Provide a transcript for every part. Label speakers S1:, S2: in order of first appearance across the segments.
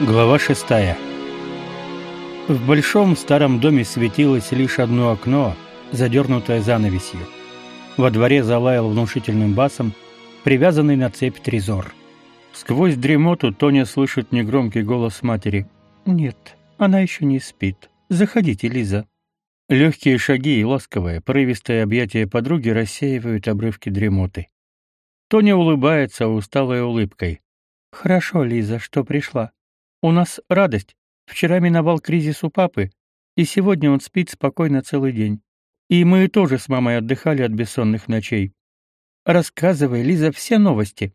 S1: Глава шестая. В большом старом доме светилось лишь одно окно, задернутое занавесью. Во дворе залаял внушительным басом привязанный на цепь трезор. Сквозь дремоту Тоня слышит негромкий голос матери. «Нет, она еще не спит. Заходите, Лиза». Легкие шаги и ласковое, порывистое объятие подруги рассеивают обрывки дремоты. Тоня улыбается усталой улыбкой. «Хорошо, Лиза, что пришла. У нас радость. Вчера миновал кризис у папы, и сегодня он спит спокойно целый день. И мы тоже с мамой отдыхали от бессонных ночей. Рассказывай, Лиза, все новости».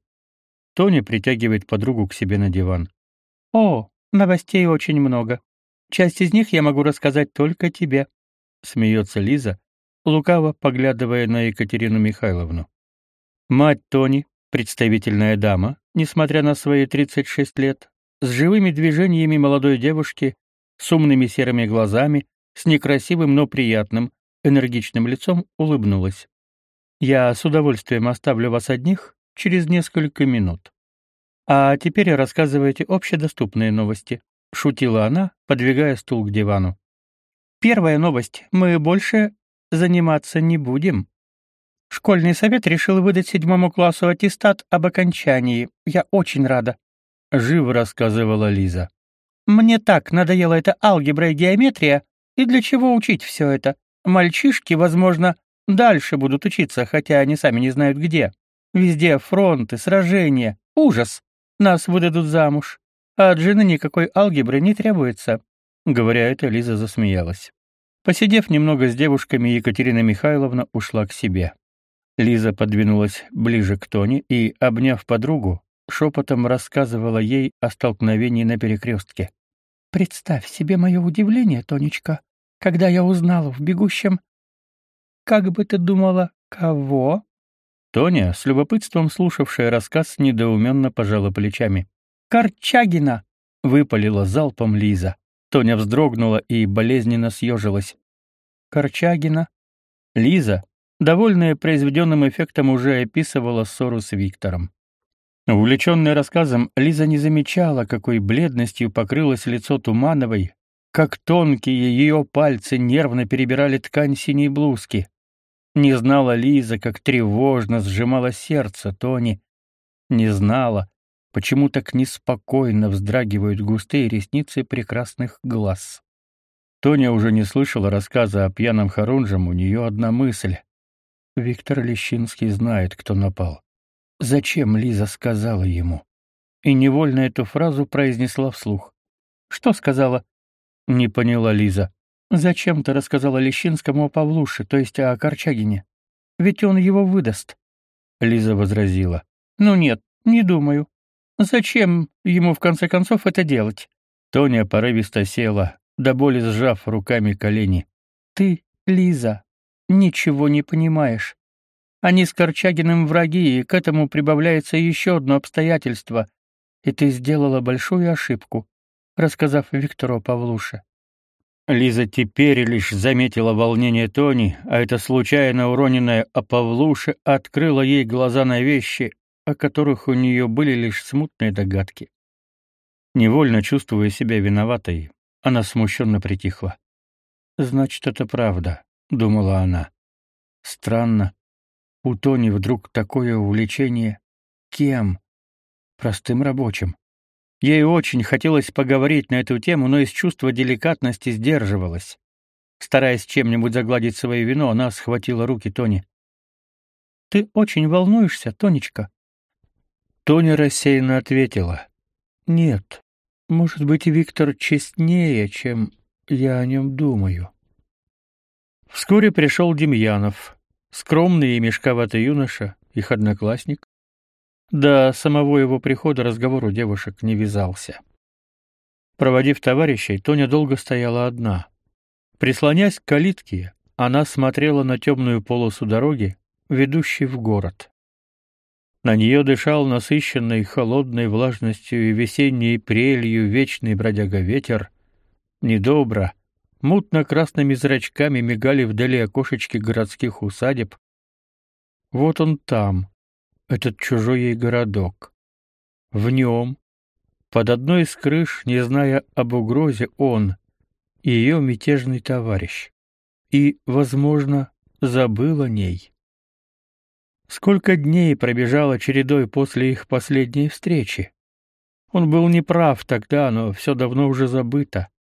S1: Тоня притягивает подругу к себе на диван. «О, новостей очень много. Часть из них я могу рассказать только тебе», — смеется Лиза, лукаво поглядывая на Екатерину Михайловну. Мать Тони, представительная дама, несмотря на свои 36 лет, с живыми движениями молодой девушки, с умными серыми глазами, с некрасивым, но приятным, энергичным лицом улыбнулась. «Я с удовольствием оставлю вас одних через несколько минут. А теперь рассказывайте общедоступные новости», — шутила она, подвигая стул к дивану. «Первая новость. Мы больше заниматься не будем», Школьный совет решил выдать седьмому классу аттестат об окончании. Я очень рада. Живо рассказывала Лиза. Мне так надоела эта алгебра и геометрия, и для чего учить все это? Мальчишки, возможно, дальше будут учиться, хотя они сами не знают где. Везде фронты, сражения, ужас. Нас выдадут замуж. А от жены никакой алгебры не требуется. Говоря это, Лиза засмеялась. Посидев немного с девушками, Екатерина Михайловна ушла к себе. Лиза подвинулась ближе к Тоне и, обняв подругу, шепотом рассказывала ей о столкновении на перекрестке. «Представь себе мое удивление, Тонечка, когда я узнала в бегущем... Как бы ты думала, кого?»
S2: Тоня, с любопытством слушавшая рассказ, недоуменно пожала плечами.
S1: «Корчагина!»
S2: — выпалила залпом Лиза. Тоня вздрогнула и болезненно съежилась.
S1: «Корчагина?»
S2: Лиза, довольная произведенным эффектом, уже описывала ссору с Виктором. Увлеченная рассказом, Лиза не замечала, какой бледностью покрылось лицо Тумановой, как тонкие ее пальцы нервно перебирали ткань синей блузки. Не знала Лиза, как тревожно сжимало сердце Тони. Не знала, почему так неспокойно вздрагивают густые ресницы прекрасных глаз. Тоня уже не слышала рассказа о пьяном Харунжем, у нее одна мысль. Виктор Лещинский знает, кто напал. Зачем Лиза сказала ему? И невольно эту фразу произнесла вслух.
S1: Что сказала?
S2: Не поняла Лиза.
S1: Зачем ты рассказала Лещинскому о Павлуше, то есть о Корчагине? Ведь он его выдаст.
S2: Лиза возразила.
S1: Ну нет, не думаю. Зачем ему в конце концов это делать?
S2: Тоня порывисто села, до боли сжав руками колени.
S1: Ты, Лиза, ничего не понимаешь. Они с Корчагиным враги, и к этому прибавляется еще одно обстоятельство. И ты сделала большую ошибку, рассказав Виктору Павлуше.
S2: Лиза теперь лишь заметила волнение Тони, а это случайно уроненное о Павлуше открыло ей глаза на вещи, о которых у нее были лишь смутные догадки. Невольно чувствуя себя виноватой, она смущенно притихла. «Значит, это правда», — думала она. «Странно, у Тони вдруг такое увлечение. Кем? Простым рабочим. Ей очень хотелось поговорить на эту тему, но из чувства деликатности сдерживалась. Стараясь чем-нибудь загладить свою вину, она схватила руки Тони.
S1: «Ты очень волнуешься, Тонечка?»
S2: Тоня рассеянно ответила.
S1: «Нет, может быть, Виктор честнее, чем я о нем думаю».
S2: Вскоре пришел Демьянов. Скромный и мешковатый юноша, их одноклассник. До самого его прихода разговор у девушек не вязался. Проводив товарищей, Тоня долго стояла одна. Прислонясь к калитке, она смотрела на темную полосу дороги, ведущей в город. На нее дышал насыщенной холодной влажностью и весенней прелью вечный бродяга ветер. Недобро, Мутно-красными зрачками мигали вдали окошечки городских усадеб. Вот он там, этот чужой ей городок. В нем, Под одной из крыш, не зная об угрозе, он, ее мятежный товарищ, и, возможно, забыл о ней. Сколько дней пробежало чередой после их последней встречи? Он был неправ тогда, но все давно уже забыто.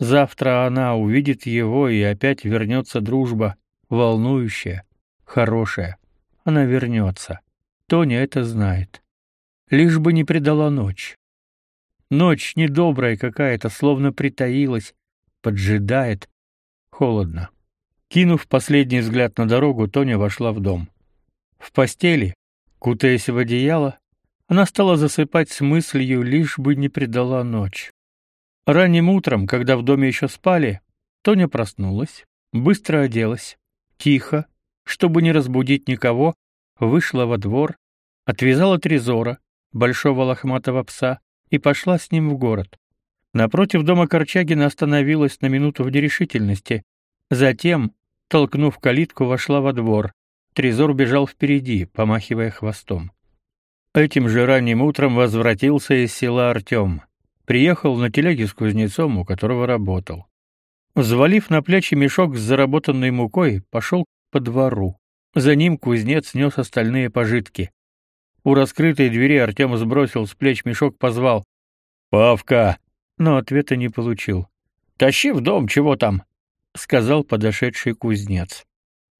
S2: Завтра она увидит его, и опять вернется дружба, волнующая, хорошая. Она вернется. Тоня это знает. Лишь бы не предала ночь. Ночь недобрая какая-то, словно притаилась, поджидает. Холодно. Кинув последний взгляд на дорогу, Тоня вошла в дом. В постели, кутаясь в одеяло, она стала засыпать с мыслью, лишь бы не предала ночь. Ранним утром, когда в доме еще спали, Тоня проснулась, быстро оделась, тихо, чтобы не разбудить никого, вышла во двор, отвязала Трезора, большого лохматого пса, и пошла с ним в город. Напротив дома Корчагина остановилась на минуту в нерешительности. Затем, толкнув калитку, вошла во двор. Трезор бежал впереди, помахивая хвостом. Этим же ранним утром возвратился из села Артем. Приехал на телеге с кузнецом, у которого работал. Взвалив на плечи мешок с заработанной мукой, пошел по двору. За ним кузнец нес остальные пожитки. У раскрытой двери Артем сбросил с плеч мешок, позвал: "Павка!" но ответа не получил. "Тащи в дом, чего там?" сказал подошедший кузнец.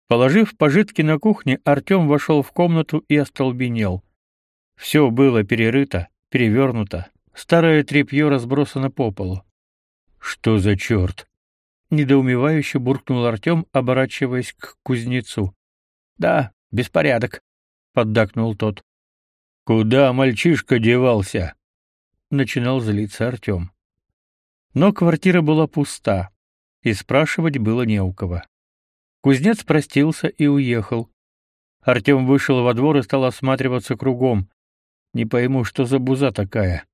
S2: Положив пожитки на кухне, Артем вошел в комнату и остолбенел. Все было перерыто, перевернуто, старое тряпье разбросано по полу. Что за черт? недоумевающе буркнул Артем, оборачиваясь к кузнецу. Да, беспорядок, поддакнул тот. Куда мальчишка девался? начинал злиться Артем. Но квартира была пуста и спрашивать было не у кого. Кузнец простился и уехал. Артем вышел во двор и стал осматриваться кругом. Не пойму, что за буза такая.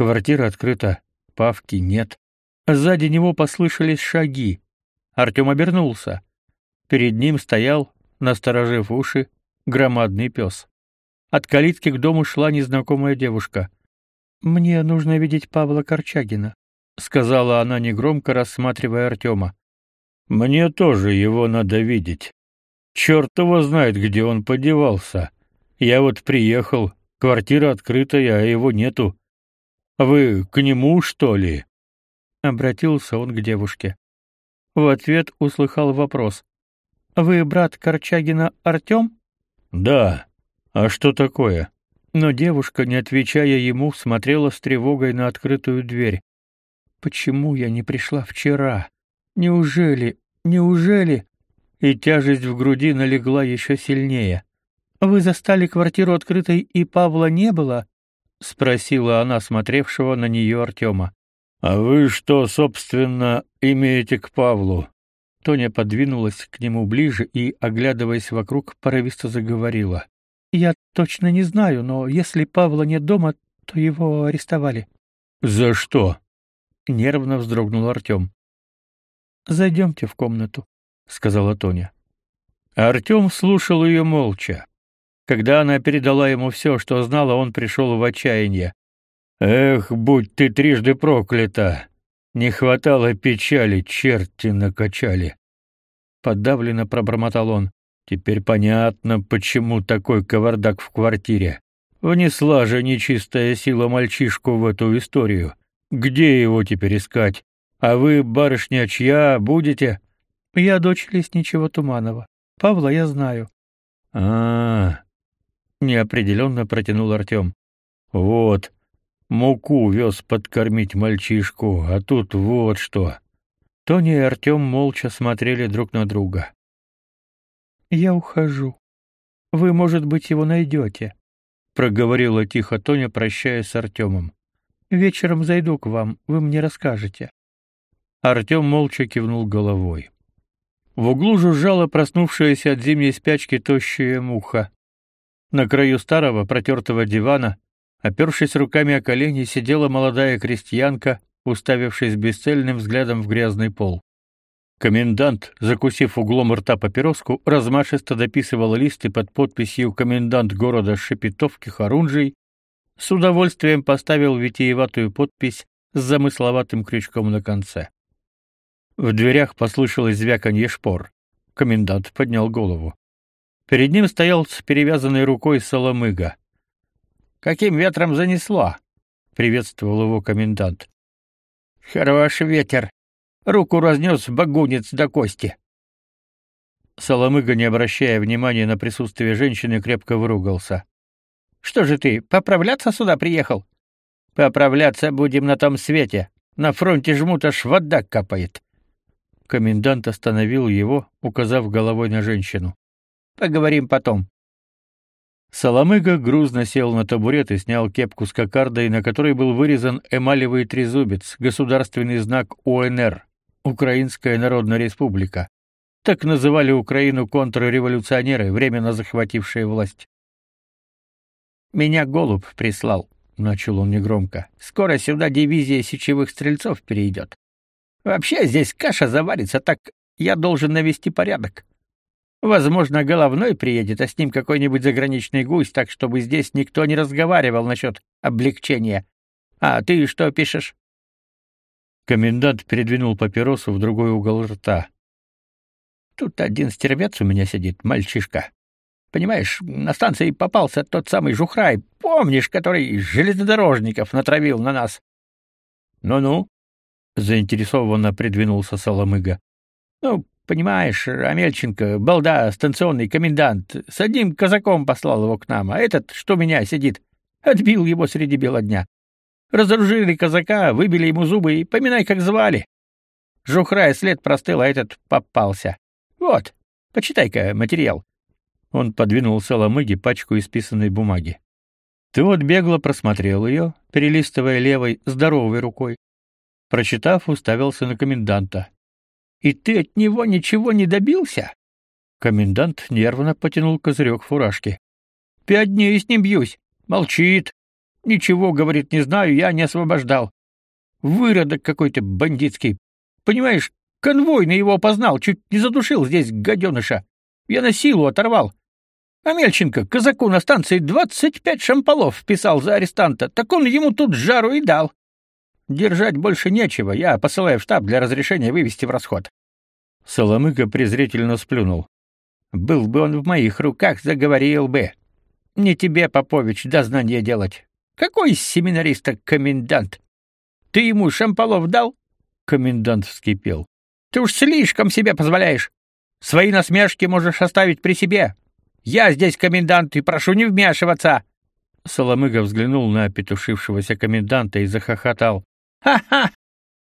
S2: Квартира открыта, Павки нет. Сзади него послышались шаги. Артем обернулся. Перед ним стоял, насторожив уши, громадный пес. От калитки к дому шла незнакомая девушка. «Мне нужно видеть Павла Корчагина», сказала она негромко, рассматривая Артема. Мне тоже его надо видеть. Черт его знает, где он подевался. Я вот приехал, квартира открытая, а его нету. Вы к нему, что ли? Обратился он к девушке. В ответ услыхал вопрос. Вы брат Корчагина Артем?» Да. А что такое? Но девушка, не отвечая ему, смотрела с тревогой на открытую дверь. Почему я не пришла вчера? Неужели, неужели? И тяжесть в груди налегла еще сильнее. Вы застали квартиру открытой и Павла не было? Спросила она смотревшего на нее Артема. А вы что, собственно, имеете к Павлу? Тоня подвинулась к нему ближе и, оглядываясь вокруг, порывисто заговорила. Я точно не знаю, но если Павла нет дома, то его арестовали. За что? Нервно вздрогнул Артем. Зайдемте в комнату, сказала Тоня. Артем слушал ее молча. Когда она передала ему все, что знала, он пришел в отчаяние. Эх, будь ты трижды проклята. Не хватало печали, черти накачали. Подавленно пробормотал он. Теперь понятно, почему такой кавардак в квартире. Внесла же нечистая сила мальчишку в эту историю. Где его теперь искать? А вы, барышня, чья будете? Я дочь лесничего Туманова. Павла я знаю. А, -а, неопределенно протянул Артем. Вот. Муку вез подкормить мальчишку, а тут вот что. Тони и Артем молча смотрели друг на друга. Я ухожу. Вы, может быть, его найдете», — проговорила тихо Тоня, прощаясь с Артемом. Вечером зайду к вам, вы мне расскажете. Артем молча кивнул головой. В углу жужжала проснувшаяся от зимней спячки тощая муха. На краю старого протертого дивана, опершись руками о колени, сидела молодая крестьянка, уставившись бесцельным взглядом в грязный пол. Комендант, закусив углом рта папироску, размашисто дописывал листы под подписью «Комендант города Шепетовки Харунжий», с удовольствием поставил витиеватую подпись с замысловатым крючком на конце. В дверях послышалось звяканье шпор. Комендант поднял голову. Перед ним стоял с перевязанной рукой Соломыга. «Каким ветром занесло?» — приветствовал его комендант. «Хороший ветер. Руку разнес багунец до кости». Соломыга, не обращая внимания на присутствие женщины, крепко выругался. Что же ты, поправляться сюда приехал? Поправляться будем на том свете. На фронте жмут аж вода капает. Комендант остановил его, указав головой на женщину. Поговорим потом. Соломыга грузно сел на табурет и снял кепку с кокардой, на которой был вырезан эмалевый трезубец, государственный знак УНР, Украинская Народная Республика. Так называли Украину контрреволюционеры, временно захватившие власть. Меня голубь прислал, начал он негромко. Скоро сюда дивизия сечевых стрельцов перейдет. Вообще здесь каша заварится, так я должен навести порядок. Возможно, головной приедет, а с ним какой-нибудь заграничный гусь, так чтобы здесь никто не разговаривал насчет облегчения. А ты что пишешь? Комендант передвинул папиросу в другой угол рта. Тут один стервец у меня сидит, мальчишка. Понимаешь, на станции попался тот самый Жухрай, помнишь, который железнодорожников натравил на нас? Ну-ну, заинтересованно придвинулся Соломыга. Ну, понимаешь, Амельченко, балда, станционный комендант, с одним казаком послал его к нам, а этот, что меня сидит, отбил его среди бела дня. Разоружили казака, выбили ему зубы и поминай, как звали. Жухрай след простыл, а этот попался. Вот, почитай-ка материал. Он подвинул Соломыге пачку исписанной бумаги. Тот бегло просмотрел ее, перелистывая левой, здоровой рукой. Прочитав, уставился на коменданта. «И ты от него ничего не добился?» Комендант нервно потянул козырек фуражки. «Пять дней с ним бьюсь. Молчит. Ничего, говорит, не знаю, я не освобождал. Выродок какой-то бандитский. Понимаешь, конвой на его опознал, чуть не задушил здесь гаденыша. Я на силу оторвал. Амельченко казаку на станции двадцать пять шамполов вписал за арестанта, так он ему тут жару и дал. Держать больше нечего, я посылаю в штаб для разрешения вывести в расход. Соломыга презрительно сплюнул. Был бы он в моих руках, заговорил бы. Не тебе, Попович, дознание делать. Какой из семинариста комендант? Ты ему шамполов дал? Комендант вскипел. Ты уж слишком себе позволяешь. Свои насмешки можешь оставить при себе. Я здесь комендант и прошу не вмешиваться. Соломыга взглянул на петушившегося коменданта и захохотал. Ха-ха!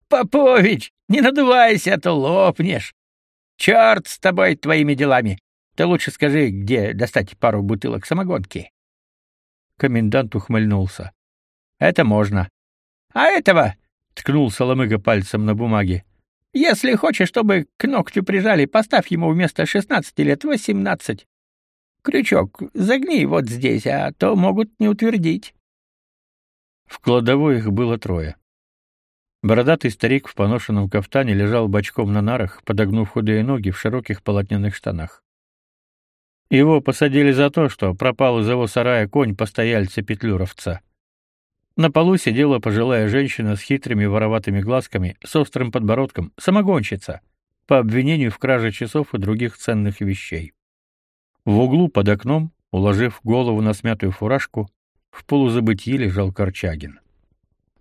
S2: Попович, не надувайся, а то лопнешь. Черт с тобой твоими делами. Ты лучше скажи, где достать пару бутылок самогонки. Комендант ухмыльнулся. Это можно. А этого ткнул Соломыга пальцем на бумаге. Если хочешь, чтобы к ногтю прижали, поставь ему вместо шестнадцати лет восемнадцать. Крючок загни вот здесь, а то могут не утвердить. В кладовой их было трое. Бородатый старик в поношенном кафтане лежал бочком на нарах, подогнув худые ноги в широких полотняных штанах. Его посадили за то, что пропал из его сарая конь постояльца Петлюровца. На полу сидела пожилая женщина с хитрыми вороватыми глазками, с острым подбородком, самогонщица, по обвинению в краже часов и других ценных вещей. В углу под окном, уложив голову на смятую фуражку, в полузабытии лежал Корчагин.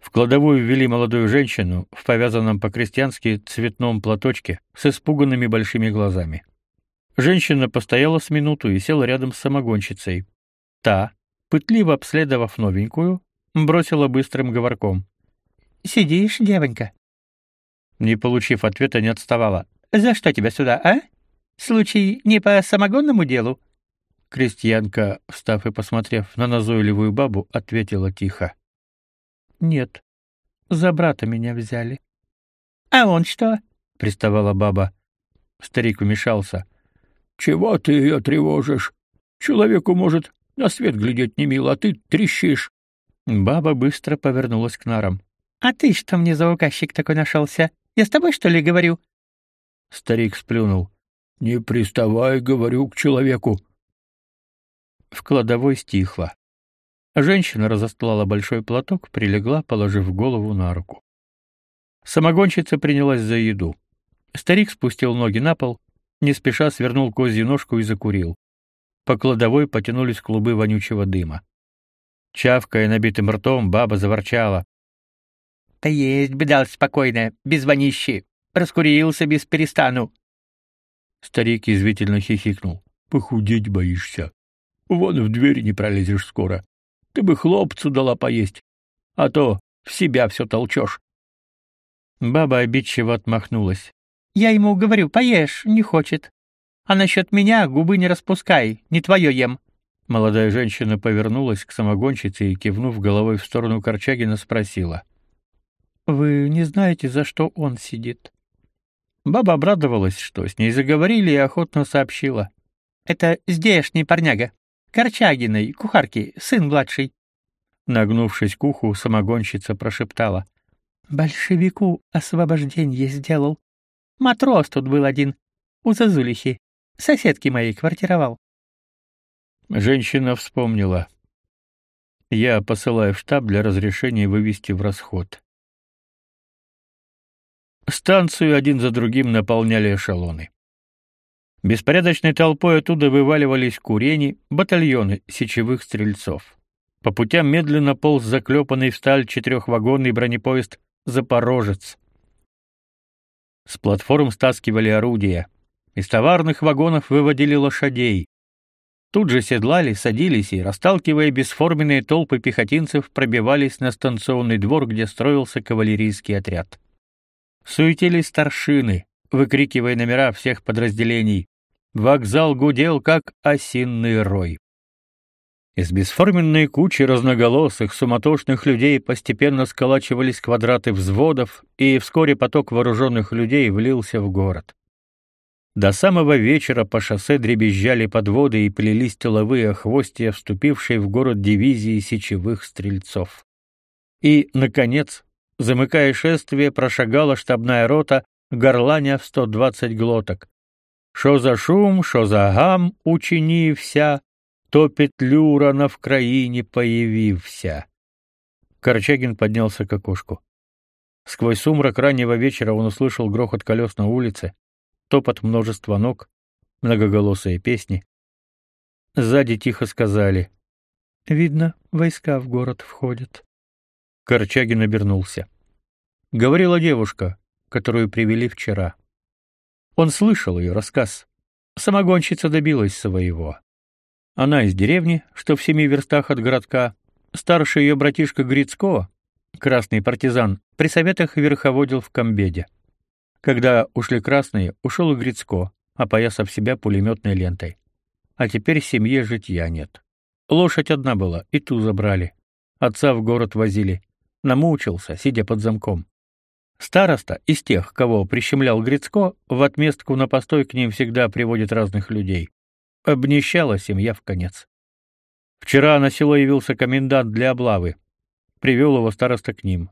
S2: В кладовую ввели молодую женщину в повязанном по-крестьянски цветном платочке с испуганными большими глазами. Женщина постояла с минуту и села рядом с самогонщицей. Та, пытливо обследовав новенькую, бросила быстрым говорком: "Сидишь, девонька?" Не получив ответа, не отставала. "За что тебя сюда, а?" Случай не по самогонному делу? Крестьянка, встав и посмотрев на назойливую бабу, ответила тихо: Нет. За брата меня взяли. А он что? приставала баба. Старик вмешался. Чего ты ее тревожишь? Человеку, может, на свет глядеть не мило, а ты трещишь. Баба быстро повернулась к нарам. А ты что мне за указчик такой нашелся? Я с тобой что ли говорю? Старик сплюнул. Не приставай, говорю, к человеку. В кладовой стихло. Женщина разостлала большой платок, прилегла, положив голову на руку. Самогонщица принялась за еду. Старик спустил ноги на пол, не спеша свернул козью ножку и закурил. По кладовой потянулись клубы вонючего дыма. Чавкая набитым ртом, баба заворчала. «Да есть бы дал спокойно, без вонищи. Раскурился без перестану». Старик извительно хихикнул. «Похудеть боишься. Вон в дверь не пролезешь скоро. Ты бы хлопцу дала поесть, а то в себя все толчешь». Баба обидчиво отмахнулась. «Я ему говорю, поешь, не хочет. А насчет меня губы не распускай, не твое ем. Молодая женщина повернулась к самогонщице и, кивнув головой в сторону Корчагина, спросила. «Вы не знаете, за что он сидит?» Баба обрадовалась, что с ней заговорили, и охотно сообщила. «Это здешний парняга. Корчагиной, кухарки, сын младший». Нагнувшись к уху, самогонщица прошептала. «Большевику освобождение сделал. Матрос тут был один, у Зазулихи. Соседки моей квартировал. Женщина вспомнила. Я посылаю в штаб для разрешения вывести в расход. Станцию один за другим наполняли эшелоны. Беспорядочной толпой оттуда вываливались курени, батальоны сечевых стрельцов. По путям медленно полз заклепанный в сталь четырехвагонный бронепоезд «Запорожец». С платформ стаскивали орудия. Из товарных вагонов выводили лошадей. Тут же седлали, садились и, расталкивая бесформенные толпы пехотинцев, пробивались на станционный двор, где строился кавалерийский отряд. Суетились старшины, выкрикивая номера всех подразделений. Вокзал гудел, как осинный рой. Из бесформенной кучи разноголосых, суматошных людей постепенно сколачивались квадраты взводов, и вскоре поток вооруженных людей влился в город. До самого вечера по шоссе дребезжали подводы и плелись тыловые хвостья вступившей в город дивизии сечевых стрельцов. И, наконец, замыкая шествие, прошагала штабная рота, горланя в 120 глоток. «Шо за шум, шо за гам, учини вся, то петлюра на в краине появився». Корчагин поднялся к окошку. Сквозь сумрак раннего вечера он услышал грохот колес на улице, топот множества ног, многоголосые песни. Сзади тихо сказали: "Видно, войска в город входят". Корчагин обернулся. Говорила девушка, которую привели вчера. Он слышал ее рассказ. Самогонщица добилась своего. Она из деревни, что в семи верстах от городка. Старший ее братишка Грицко, красный партизан, при советах верховодил в комбеде. Когда ушли красные, ушел и Грицко, опоясав себя пулеметной лентой. А теперь семье житья нет. Лошадь одна была, и ту забрали. Отца в город возили. Намучился, сидя под замком. Староста из тех, кого прищемлял Грицко, в отместку на постой к ним всегда приводит разных людей. Обнищала семья в конец. Вчера на село явился комендант для облавы. Привел его староста к ним.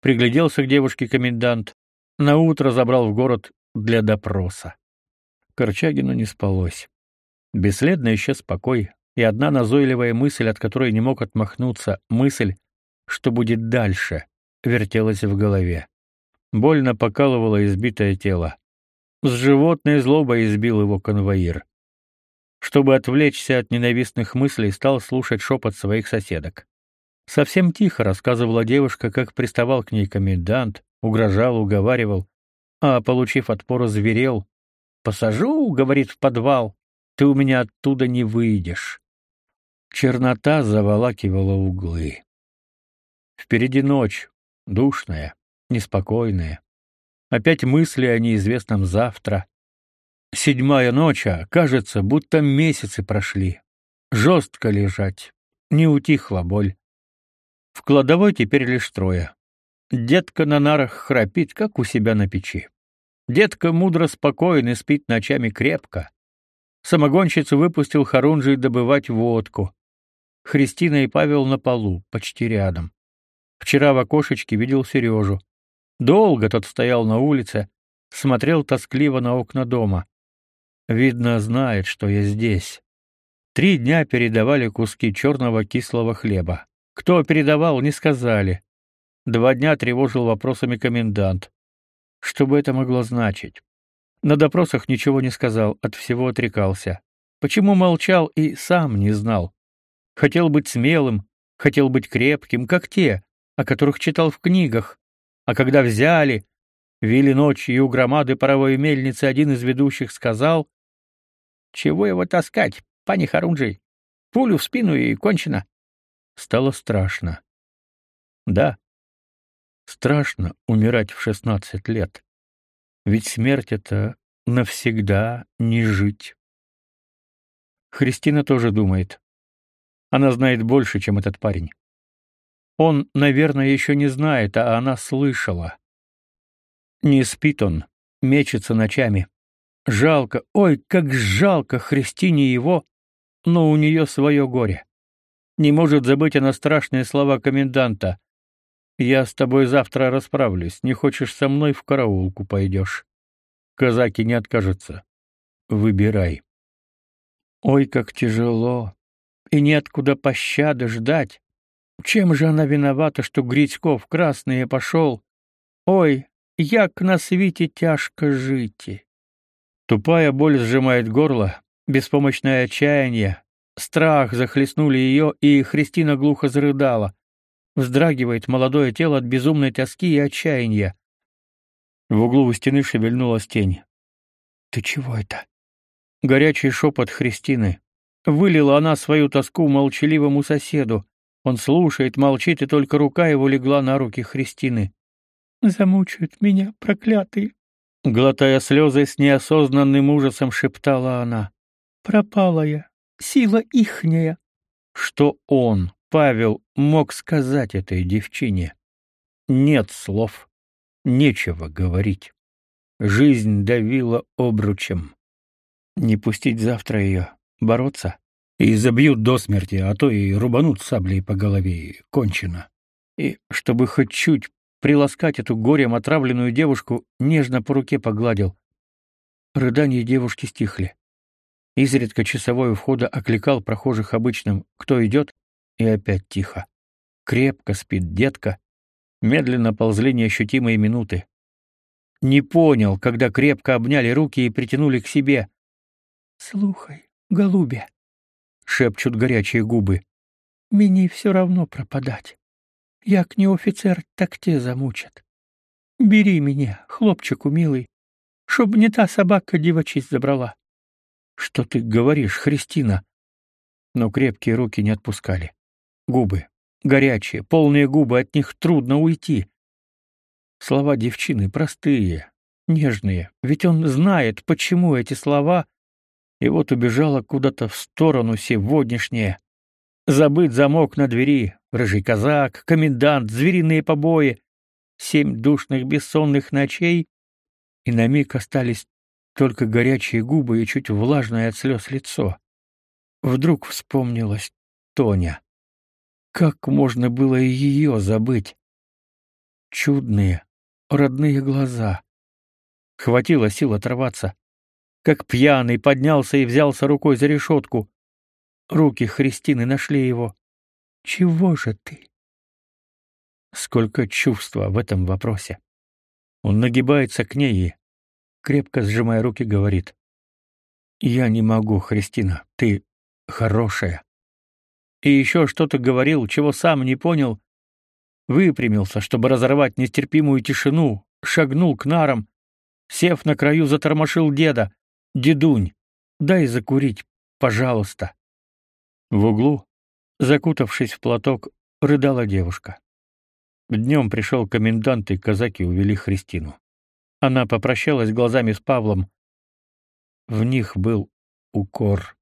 S2: Пригляделся к девушке комендант, на утро забрал в город для допроса. Корчагину не спалось. Бесследно исчез покой, и одна назойливая мысль, от которой не мог отмахнуться, мысль, что будет дальше, вертелась в голове. Больно покалывало избитое тело. С животной злобой избил его конвоир. Чтобы отвлечься от ненавистных мыслей, стал слушать шепот своих соседок. Совсем тихо рассказывала девушка, как приставал к ней комендант, угрожал, уговаривал, а, получив отпор, зверел. «Посажу, — говорит, — в подвал, ты у меня оттуда не выйдешь». Чернота заволакивала углы. Впереди ночь, душная, неспокойная. Опять мысли о неизвестном завтра. Седьмая ночь, а кажется, будто месяцы прошли. Жестко лежать, не утихла боль. В кладовой теперь лишь трое. Детка на нарах храпит, как у себя на печи. Детка мудро спокоен спит ночами крепко. Самогонщицу выпустил Харунжий добывать водку. Христина и Павел на полу, почти рядом. Вчера в окошечке видел Сережу. Долго тот стоял на улице, смотрел тоскливо на окна дома. Видно, знает, что я здесь. Три дня передавали куски черного кислого хлеба. Кто передавал, не сказали. Два дня тревожил вопросами комендант. Что бы это могло значить? На допросах ничего не сказал, от всего отрекался. Почему молчал и сам не знал? Хотел быть смелым, хотел быть крепким, как те, о которых читал в книгах. А когда взяли, вели ночью и у громады паровой мельницы один из ведущих сказал, «Чего его таскать, пани Харунжий? Пулю в спину и кончено». Стало страшно. Да, страшно умирать в шестнадцать лет. Ведь смерть — это навсегда не жить. Христина тоже думает. Она знает больше, чем этот парень. Он, наверное, еще не знает, а она слышала. Не спит он, мечется ночами. Жалко, ой, как жалко Христине его, но у нее свое горе. Не может забыть она страшные слова коменданта. «Я с тобой завтра расправлюсь, не хочешь со мной в караулку пойдешь. Казаки не откажутся. Выбирай». Ой, как тяжело, и неоткуда пощады ждать. Чем же она виновата, что Грицьков красный пошел? Ой, як на свете тяжко жить. Тупая боль сжимает горло, беспомощное отчаяние, страх захлестнули ее, и Христина глухо зарыдала. Вздрагивает молодое тело от безумной тоски и отчаяния. В углу у стены шевельнулась тень. «Ты чего это?» Горячий шепот Христины. Вылила она свою тоску молчаливому соседу. Он слушает, молчит, и только рука его легла на руки Христины. «Замучают меня, проклятые!» Глотая слезы, с неосознанным ужасом шептала она. «Пропала я, сила ихняя!» Что он, Павел, мог сказать этой девчине? Нет слов, нечего говорить. Жизнь давила обручем. Не пустить завтра ее, бороться? И забьют до смерти, а то и рубанут саблей по голове, кончено. И чтобы хоть чуть приласкать эту горем отравленную девушку, нежно по руке погладил. Рыдания девушки стихли. Изредка часовой у входа окликал прохожих обычным «Кто идет?» и опять тихо. Крепко спит детка. Медленно ползли неощутимые минуты. Не понял, когда крепко обняли руки и притянули к себе. «Слухай, голубя», — шепчут горячие губы, — «мне все равно пропадать. Як не офицер, так те замучат. Бери меня, хлопчику милый, чтоб не та собака девочисть забрала». «Что ты говоришь, Христина?» Но крепкие руки не отпускали. Губы. Горячие, полные губы, от них трудно уйти. Слова девчины простые, нежные, ведь он знает, почему эти слова и вот убежала куда-то в сторону сегодняшнее. Забыт замок на двери, рыжий казак, комендант, звериные побои, семь душных бессонных ночей, и на миг остались только горячие губы и чуть влажное от слез лицо. Вдруг вспомнилась Тоня. Как можно было и ее забыть? Чудные, родные глаза. Хватило сил оторваться как пьяный, поднялся и взялся рукой за решетку. Руки Христины нашли его. «Чего же ты?» Сколько чувства в этом вопросе. Он нагибается к ней и, крепко сжимая руки, говорит. «Я не могу, Христина, ты хорошая». И еще что-то говорил, чего сам не понял. Выпрямился, чтобы разорвать нестерпимую тишину, шагнул к нарам, сев на краю, затормошил деда. Дедунь, дай закурить, пожалуйста. В углу, закутавшись в платок, рыдала девушка. Днем пришел комендант, и казаки увели Христину. Она попрощалась глазами с Павлом. В них был укор.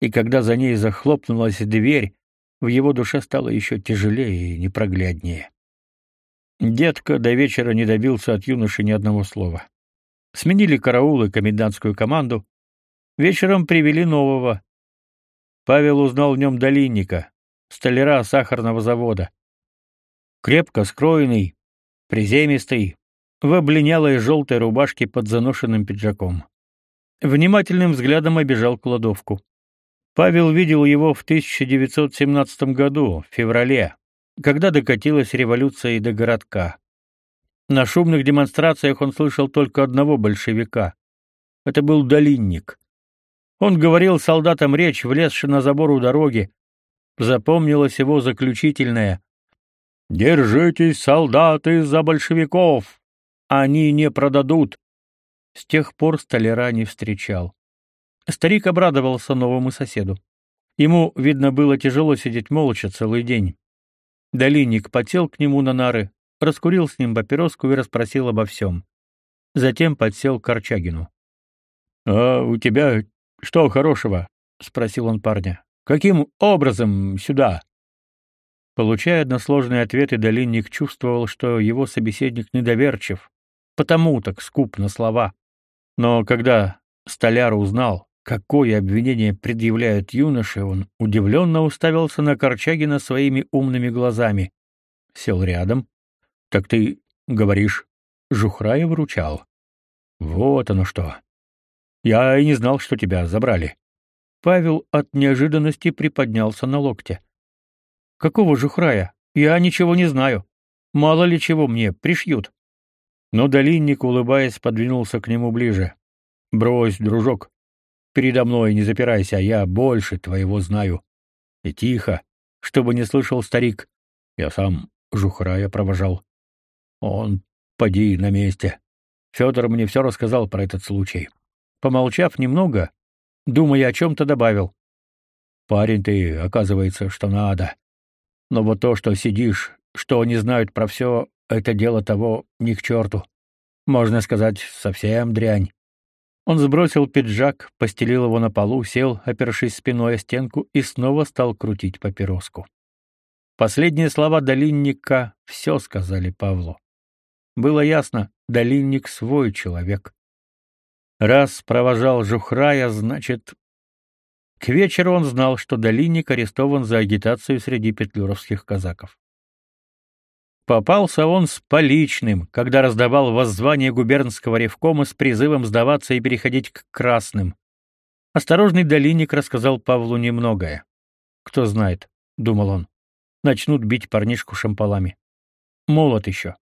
S2: И когда за ней захлопнулась дверь, в его душе стало еще тяжелее и непрогляднее. Детка до вечера не добился от юноши ни одного слова. Сменили караул и комендантскую команду. Вечером привели нового. Павел узнал в нем долинника, столяра сахарного завода. Крепко скроенный, приземистый, в облинялой желтой рубашке под заношенным пиджаком. Внимательным взглядом обежал кладовку.
S1: Павел видел его в 1917 году, в феврале, когда докатилась революция и до городка. На шумных демонстрациях он слышал только одного большевика. Это был Долинник. Он говорил солдатам речь, влезши на забор у дороги. Запомнилось его заключительное «Держитесь, солдаты, за большевиков! Они не продадут!» С тех пор столяра не встречал. Старик обрадовался новому соседу. Ему, видно, было тяжело сидеть молча целый день. Долинник потел к нему на нары, раскурил с ним папироску и расспросил обо всем. Затем подсел к Корчагину. «А у тебя что хорошего?» — спросил он парня. «Каким образом сюда?» Получая односложные ответы, Долинник чувствовал, что его собеседник недоверчив, потому так скуп на слова. Но когда столяр узнал, какое обвинение предъявляют юноше, он удивленно уставился на Корчагина своими умными глазами. Сел рядом. «Так ты, говоришь, Жухрая вручал?» «Вот оно что. Я и не знал, что тебя забрали». Павел от неожиданности приподнялся на локте. Какого жухрая? Я ничего не знаю. Мало ли чего мне пришьют. Но долинник, улыбаясь, подвинулся к нему ближе. Брось, дружок. Передо мной не запирайся, я больше твоего знаю. И тихо, чтобы не слышал старик. Я сам жухрая провожал. Он поди на месте. Федор мне все рассказал про этот случай. Помолчав немного, думая о чем то добавил: "Парень ты, оказывается, что надо. Но вот то, что сидишь, что они знают про все, это дело того ни к черту. Можно сказать, совсем дрянь. Он сбросил пиджак, постелил его на полу, сел, опершись спиной о стенку, и снова стал крутить папироску. Последние слова долинника все сказали Павлу. Было ясно, долинник свой человек. Раз провожал Жухрая, значит, к вечеру он знал, что Долинник арестован за агитацию среди петлюровских казаков. Попался он с поличным, когда раздавал воззвание губернского ревкома с призывом сдаваться и переходить к красным. Осторожный Долинник рассказал Павлу немногое. Кто знает, думал он, начнут бить парнишку шампалами. Молод еще.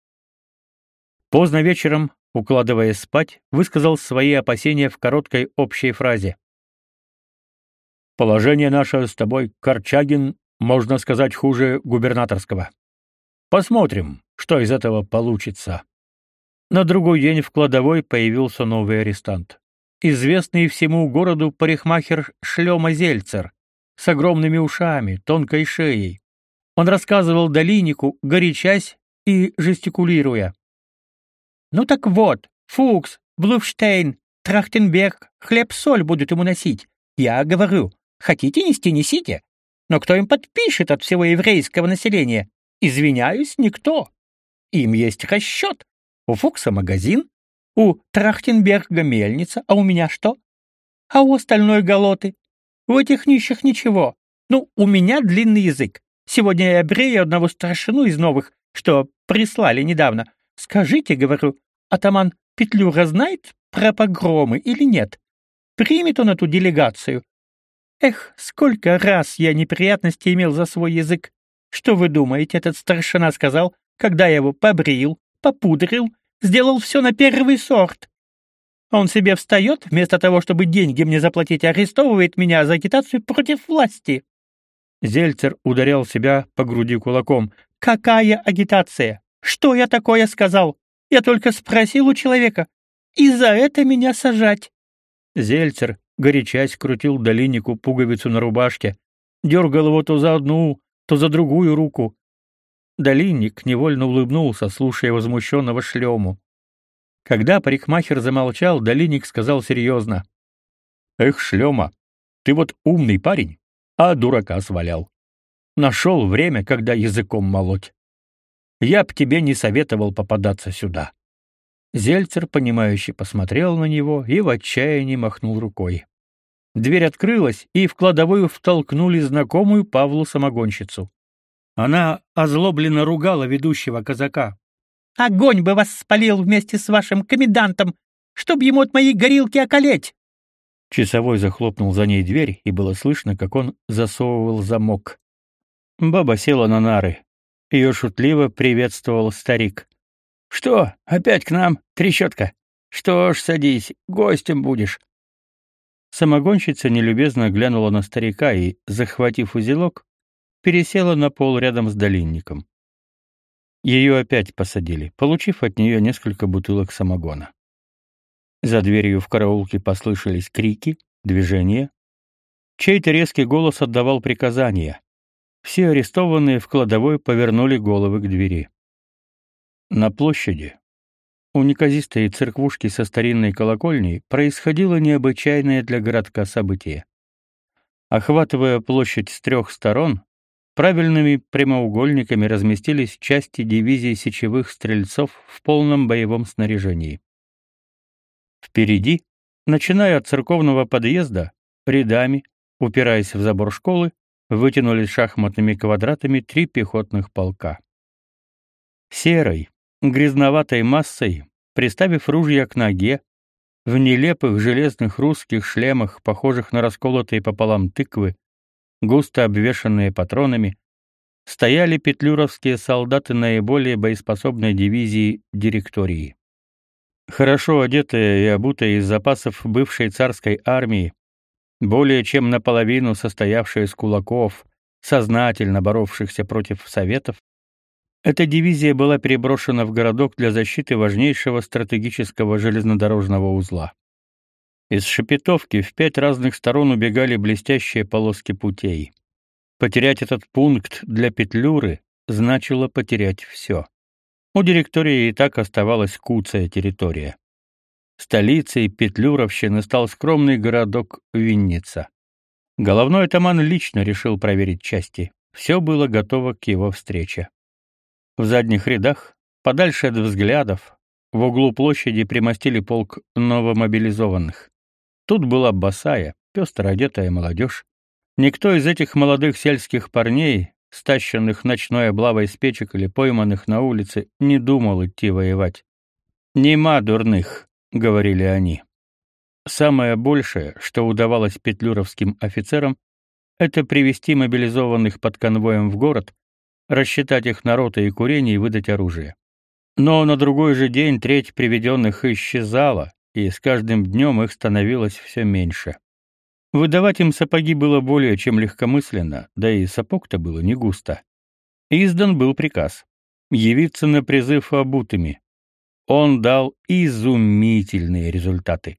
S1: Поздно вечером, укладываясь спать, высказал свои опасения в короткой общей фразе. Положение наше с тобой, Корчагин, можно сказать, хуже губернаторского. Посмотрим, что из этого получится. На другой день в кладовой появился новый арестант. Известный всему городу парикмахер Шлема Зельцер с огромными ушами, тонкой шеей. Он рассказывал Долинику, горячась и жестикулируя. «Ну так вот, Фукс, Блуфштейн, Трахтенберг хлеб-соль будут ему носить. Я говорю, Хотите нести, несите. Но кто им подпишет от всего еврейского населения? Извиняюсь, никто. Им есть расчет. У Фукса магазин, у Трахтенберга мельница, а у меня что? А у остальной галоты? У этих нищих ничего. Ну, у меня длинный язык. Сегодня я брею одного старшину из новых, что прислали недавно. Скажите, говорю, атаман Петлюра знает про погромы или нет? Примет он эту делегацию? Эх, сколько раз я неприятности имел за свой язык. Что вы думаете, этот старшина сказал, когда я его побрил, попудрил, сделал все на первый сорт? Он себе встает, вместо того, чтобы деньги мне заплатить, арестовывает меня за агитацию против власти. Зельцер ударял себя по груди кулаком. «Какая агитация? Что я такое сказал? Я только спросил у человека. И за это меня сажать». Зельцер горячась крутил долиннику пуговицу на рубашке, дергал его то за одну, то за другую руку. Долинник невольно улыбнулся, слушая возмущенного шлему. Когда парикмахер замолчал, Долинник сказал серьезно. «Эх, шлема, ты вот умный парень, а дурака свалял. Нашел время, когда языком молоть. Я б тебе не советовал попадаться сюда». Зельцер, понимающе посмотрел на него и в отчаянии махнул рукой. Дверь открылась, и в кладовую втолкнули знакомую Павлу самогонщицу. Она озлобленно ругала ведущего казака. «Огонь бы вас спалил вместе с вашим комендантом, чтоб ему от моей горилки околеть!»
S2: Часовой захлопнул за ней дверь, и было слышно, как он засовывал замок. Баба села на нары. Ее шутливо приветствовал старик. «Что, опять к нам, трещотка? Что ж, садись, гостем будешь». Самогонщица нелюбезно глянула на старика и, захватив узелок, пересела на пол рядом с долинником. Ее опять посадили, получив от нее несколько бутылок самогона. За дверью в караулке послышались крики, движения. Чей-то резкий голос отдавал приказания. Все арестованные в кладовой повернули головы к двери. На площади, у неказистой церквушки со старинной колокольней, происходило необычайное для городка событие. Охватывая площадь с трех сторон, правильными прямоугольниками разместились части дивизии сечевых стрельцов в полном боевом снаряжении. Впереди, начиная от церковного подъезда, рядами, упираясь в забор школы, вытянулись шахматными квадратами три пехотных полка. Серой, грязноватой массой, приставив ружья к ноге, в нелепых железных русских шлемах, похожих на расколотые пополам тыквы, густо обвешанные патронами, стояли петлюровские солдаты наиболее боеспособной дивизии директории. Хорошо одетые и обутые из запасов бывшей царской армии, более чем наполовину состоявшие из кулаков, сознательно боровшихся против советов, эта дивизия была переброшена в городок для защиты важнейшего стратегического железнодорожного узла. Из Шепетовки в пять разных сторон убегали блестящие полоски путей. Потерять этот пункт для Петлюры значило потерять все. У директории и так оставалась куцая территория. Столицей Петлюровщины стал скромный городок Винница. Головной атаман лично решил проверить части. Все было готово к его встрече. В задних рядах, подальше от взглядов, в углу площади примостили полк новомобилизованных. Тут была босая, пестро одетая молодежь. Никто из этих молодых сельских парней, стащенных ночной облавой с печек или пойманных на улице, не думал идти воевать. «Нема дурных», — говорили они. Самое большее, что удавалось петлюровским офицерам, это привести мобилизованных под конвоем в город, рассчитать их на роты и курение и выдать оружие. Но на другой же день треть приведенных исчезала, и с каждым днем их становилось все меньше. Выдавать им сапоги было более чем легкомысленно, да и сапог-то было не густо. Издан был приказ явиться на призыв обутыми. Он дал изумительные результаты.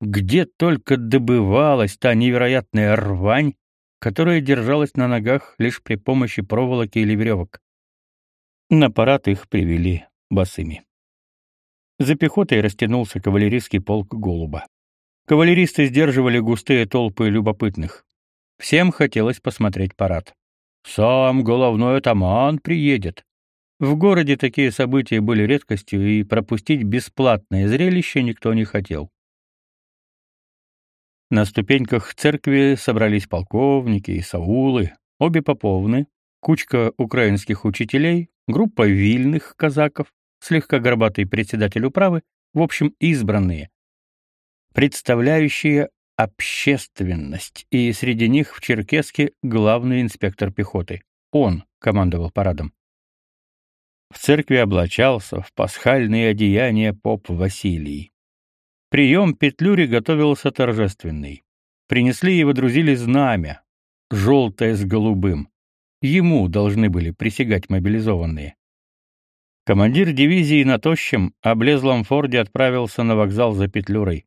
S2: Где только добывалась та невероятная рвань, которая держалась на ногах лишь при помощи проволоки или веревок. На парад их привели босыми. За пехотой растянулся кавалерийский полк Голуба. Кавалеристы сдерживали густые толпы любопытных. Всем хотелось посмотреть парад. Сам головной атаман приедет. В городе такие события были редкостью, и пропустить бесплатное зрелище никто не хотел. На ступеньках церкви собрались полковники и саулы, обе поповны, кучка украинских учителей, группа вильных казаков, слегка горбатый председатель управы, в общем, избранные, представляющие общественность, и среди них в Черкесске главный инспектор пехоты. Он командовал парадом. В церкви облачался в пасхальные одеяния поп Василий. Прием Петлюри готовился торжественный. Принесли и водрузили знамя, желтое с голубым. Ему должны были присягать мобилизованные. Командир дивизии на тощем, облезлом форде отправился на вокзал за Петлюрой.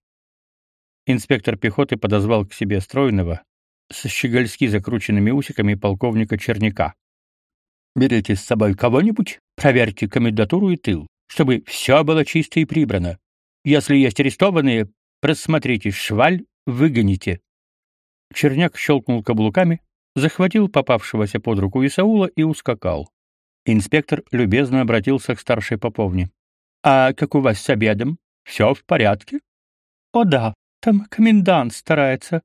S2: Инспектор пехоты подозвал к себе стройного, со щегольски закрученными усиками полковника Черняка. «Берите с собой кого-нибудь, проверьте комендатуру и тыл, чтобы все было чисто и прибрано. Если есть арестованные, просмотрите шваль, выгоните». Черняк щелкнул каблуками, захватил попавшегося под руку Исаула и ускакал. Инспектор любезно обратился к старшей поповне. «А как у вас с обедом? Все в порядке?» «О да, там комендант старается,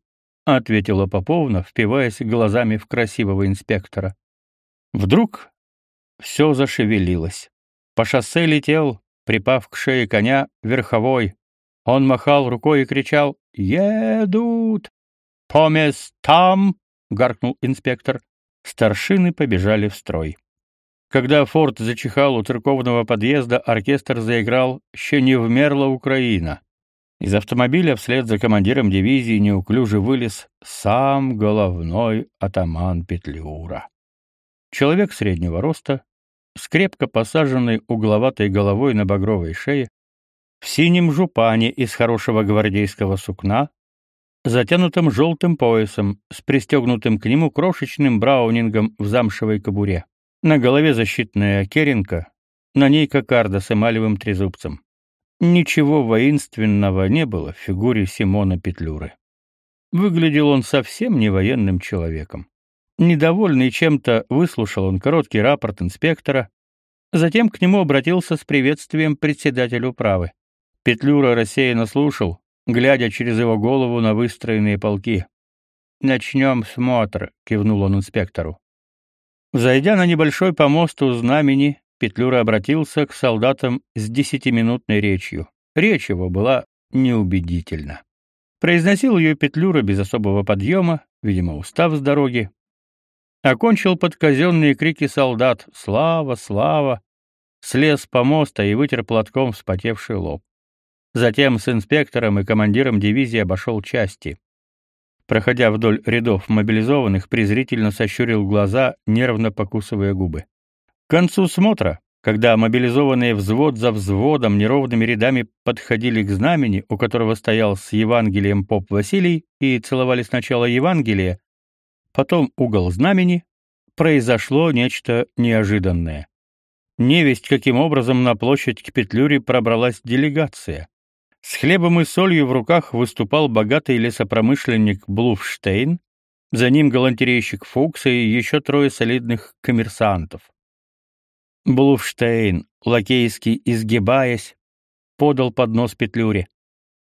S2: ответила Поповна, впиваясь глазами в красивого инспектора. Вдруг все зашевелилось. По шоссе летел, припав к шее коня, верховой. Он махал рукой и кричал: Едут! По местам! гаркнул инспектор. Старшины побежали в строй. Когда форт зачихал у церковного подъезда, оркестр заиграл «Ще не вмерла Украина». Из автомобиля вслед за командиром дивизии неуклюже вылез сам головной атаман Петлюра. Человек среднего роста, с крепко посаженной угловатой головой на багровой шее, в синем жупане из хорошего гвардейского сукна, затянутым желтым поясом, с пристегнутым к нему крошечным браунингом в замшевой кобуре. На голове защитная керенка, на ней кокарда с эмалевым трезубцем. Ничего воинственного не было в фигуре Симона Петлюры. Выглядел он совсем не военным человеком. Недовольный чем-то, выслушал он короткий рапорт инспектора, затем к нему обратился с приветствием председатель управы. Петлюра рассеянно слушал, глядя через его голову на выстроенные полки. «Начнем смотр», — кивнул он инспектору. Зайдя на небольшой помост у знамени, Петлюра обратился к солдатам с десятиминутной речью. Речь его была неубедительна. Произносил ее Петлюра без особого подъема, видимо, устав с дороги. Окончил под казенные крики солдат «Слава! Слава!», слез с помоста и вытер платком вспотевший лоб. Затем с инспектором и командиром дивизии обошел части. Проходя вдоль рядов мобилизованных, презрительно сощурил глаза, нервно покусывая губы. К концу смотра, когда мобилизованные взвод за взводом неровными рядами подходили к знамени, у которого стоял с Евангелием поп Василий, и целовали сначала Евангелие, потом угол знамени, произошло нечто неожиданное. Невесть, каким образом на площадь к Петлюре пробралась делегация. С хлебом и солью в руках выступал богатый лесопромышленник Блуфштейн, за ним галантерейщик Фукс и еще трое солидных коммерсантов. Блуфштейн, лакейский изгибаясь, подал поднос Петлюре.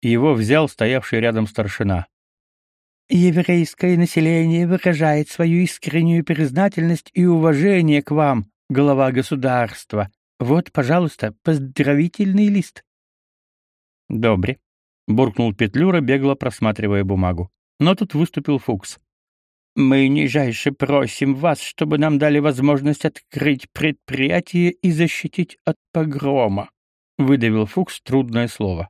S2: Его взял стоявший рядом старшина. «Еврейское население выражает свою искреннюю признательность и уважение к вам, глава государства. Вот, пожалуйста, поздравительный лист». «Добре», — буркнул Петлюра, бегло просматривая бумагу. Но тут выступил Фукс. Мы нижайше просим вас, чтобы нам дали возможность открыть предприятие и защитить от погрома, выдавил Фукс трудное слово.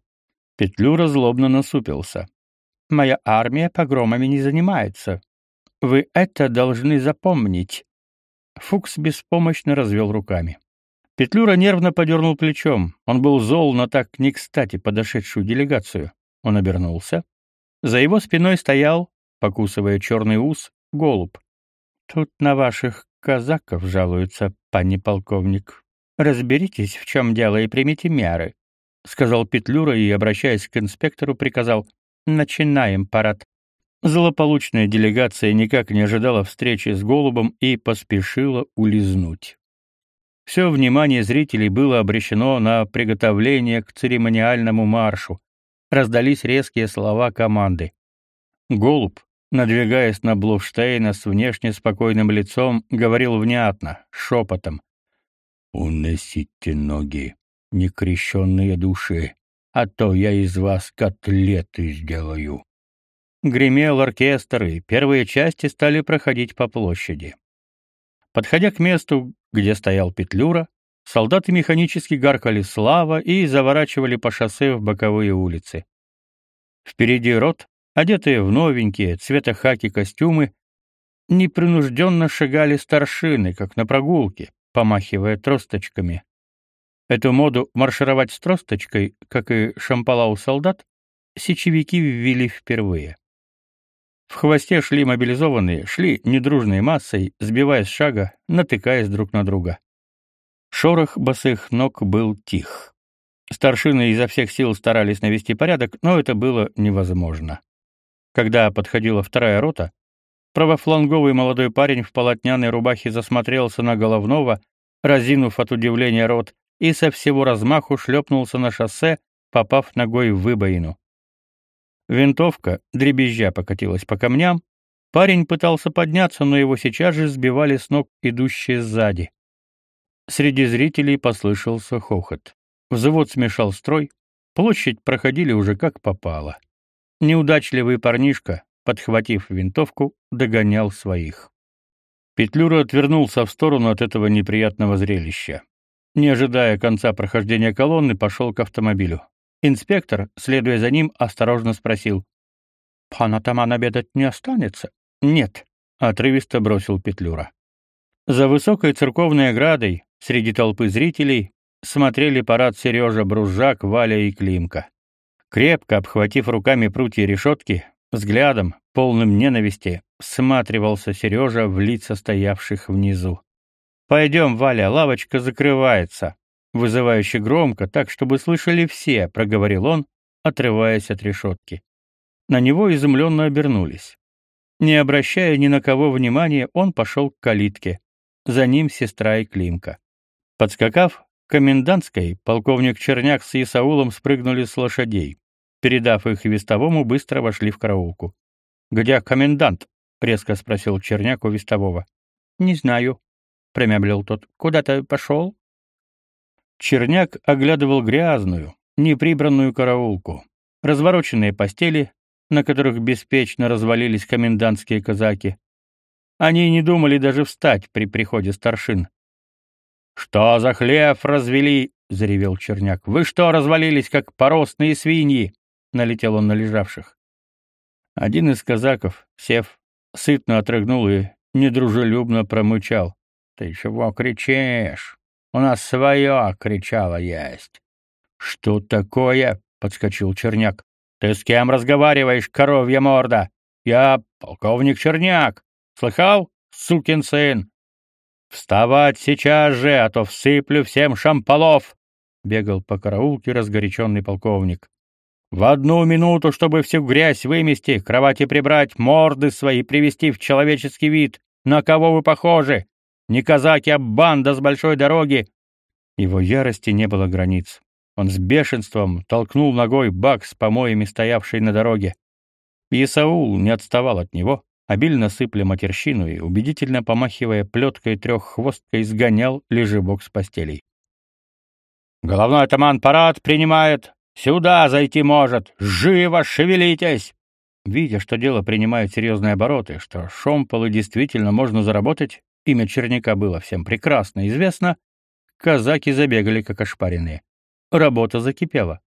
S2: Петлюра злобно насупился. Моя армия погромами не занимается. Вы это должны запомнить. Фукс беспомощно развел руками. Петлюра нервно подернул плечом. Он был зол на так не кстати подошедшую делегацию. Он обернулся. За его спиной стоял, покусывая черный ус, голубь. Тут на ваших казаков жалуются, пани полковник. Разберитесь, в чем дело, и примите меры, сказал Петлюра и, обращаясь к инспектору, приказал: "Начинаем парад". Злополучная делегация никак не ожидала встречи с голубом и поспешила улизнуть. Все внимание зрителей было обращено на приготовление к церемониальному маршу. Раздались резкие слова команды. Голубь, надвигаясь на Блуфштейна с внешне спокойным лицом, говорил внятно, шепотом. «Унесите ноги, некрещенные души, а то я из вас котлеты сделаю». Гремел оркестр, и первые части стали проходить по площади. Подходя к месту, где стоял Петлюра, солдаты механически гаркали «Слава» и заворачивали по шоссе в боковые улицы. Впереди рот, одетые в новенькие цвета хаки костюмы, непринужденно шагали старшины, как на прогулке, помахивая тросточками. Эту моду маршировать с тросточкой, как и шампала у солдат, сечевики ввели впервые. В хвосте шли мобилизованные, шли недружной массой, сбиваясь с шага, натыкаясь друг на друга. Шорох босых ног был тих. Старшины изо всех сил старались навести порядок, но это было невозможно. Когда подходила вторая рота, правофланговый молодой парень в полотняной рубахе засмотрелся на головного, разинув от удивления рот, и со всего размаху шлепнулся на шоссе, попав ногой в выбоину. Винтовка, дребезжа, покатилась по камням. Парень пытался подняться, но его сейчас же сбивали с ног идущие сзади. Среди зрителей послышался хохот. Взвод смешал строй, площадь проходили уже как попало. неудачливый парнишка, подхватив винтовку, догонял своих. Петлюра отвернулся в сторону от этого неприятного зрелища. Не ожидая конца прохождения колонны, пошел к автомобилю. Инспектор, следуя за ним, осторожно спросил. «Пан атаман обедать не останется?» «Нет», — отрывисто бросил Петлюра. За высокой церковной оградой, среди толпы зрителей, смотрели парад Сережа Бружак, Валя и Климка. Крепко обхватив руками прутья решетки, взглядом, полным ненависти, всматривался Сережа в лица стоявших внизу. «Пойдем, Валя, лавочка закрывается», — вызывающе громко, так, чтобы слышали все, — проговорил он, отрываясь от решетки. На него изумленно обернулись. Не обращая ни на кого внимания, он пошел к калитке. За ним сестра и Климка. Подскакав к комендантской, полковник Черняк с Исаулом спрыгнули с лошадей. Передав их вестовому, быстро вошли в караулку. «Где комендант?» — резко спросил Черняк у вестового. «Не знаю», — промямлил тот. «Куда-то пошел?» Черняк оглядывал грязную, неприбранную караулку, развороченные постели, на которых беспечно развалились комендантские казаки. Они не думали даже встать при приходе старшин. «Что за хлев развели?» — заревел Черняк. «Вы что, развалились, как поросные свиньи?» — налетел он на лежавших. Один из казаков, сев, сытно отрыгнул и недружелюбно промычал. «Ты чего кричишь? У нас свое!» — кричала есть. «Что такое?» — подскочил Черняк. «Ты с кем разговариваешь, коровья морда? Я полковник Черняк. Слыхал, сукин сын? Вставать сейчас же, а то всыплю всем шамполов!» Бегал по караулке разгоряченный полковник. «В одну минуту, чтобы всю грязь вымести, кровати прибрать, морды свои привести в человеческий вид. На кого вы похожи? Не казаки, а банда с большой дороги!» Его ярости не было границ. Он с бешенством толкнул ногой бак с помоями, стоявший на дороге. Исаул не отставал от него, обильно сыпля матерщину и, убедительно помахивая плеткой треххвосткой, изгонял лежебок с постелей. «Головной атаман парад принимает! Сюда зайти может! Живо шевелитесь!» Видя, что дело принимает серьезные обороты, что шомполы действительно можно заработать, имя Черняка было всем прекрасно известно, казаки забегали как ошпаренные. Работа закипела.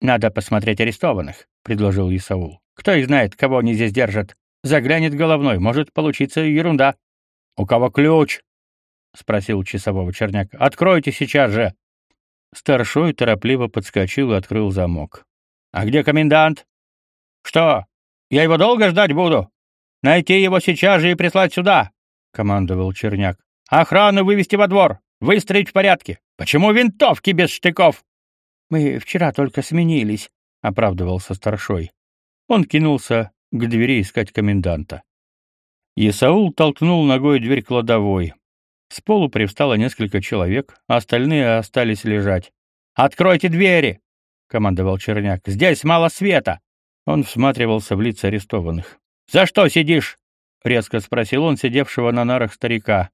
S2: «Надо посмотреть арестованных», — предложил Исаул. «Кто их знает, кого они здесь держат? Заглянет головной, может получиться ерунда». «У кого ключ?» — спросил часового Черняк. «Откройте сейчас же!» Старшой торопливо подскочил и открыл замок. «А где комендант?» «Что? Я его долго ждать буду? Найти его сейчас же и прислать сюда!» — командовал Черняк. «Охрану вывести во двор! Выстроить в порядке! Почему винтовки без штыков?» «Мы вчера только сменились», — оправдывался старшой. Он кинулся к двери искать коменданта. Исаул толкнул ногой дверь кладовой. С полу привстало несколько человек, остальные остались лежать. «Откройте двери!» — командовал Черняк. «Здесь мало света!» Он всматривался в лица арестованных. «За что сидишь?» — резко спросил он сидевшего на нарах старика.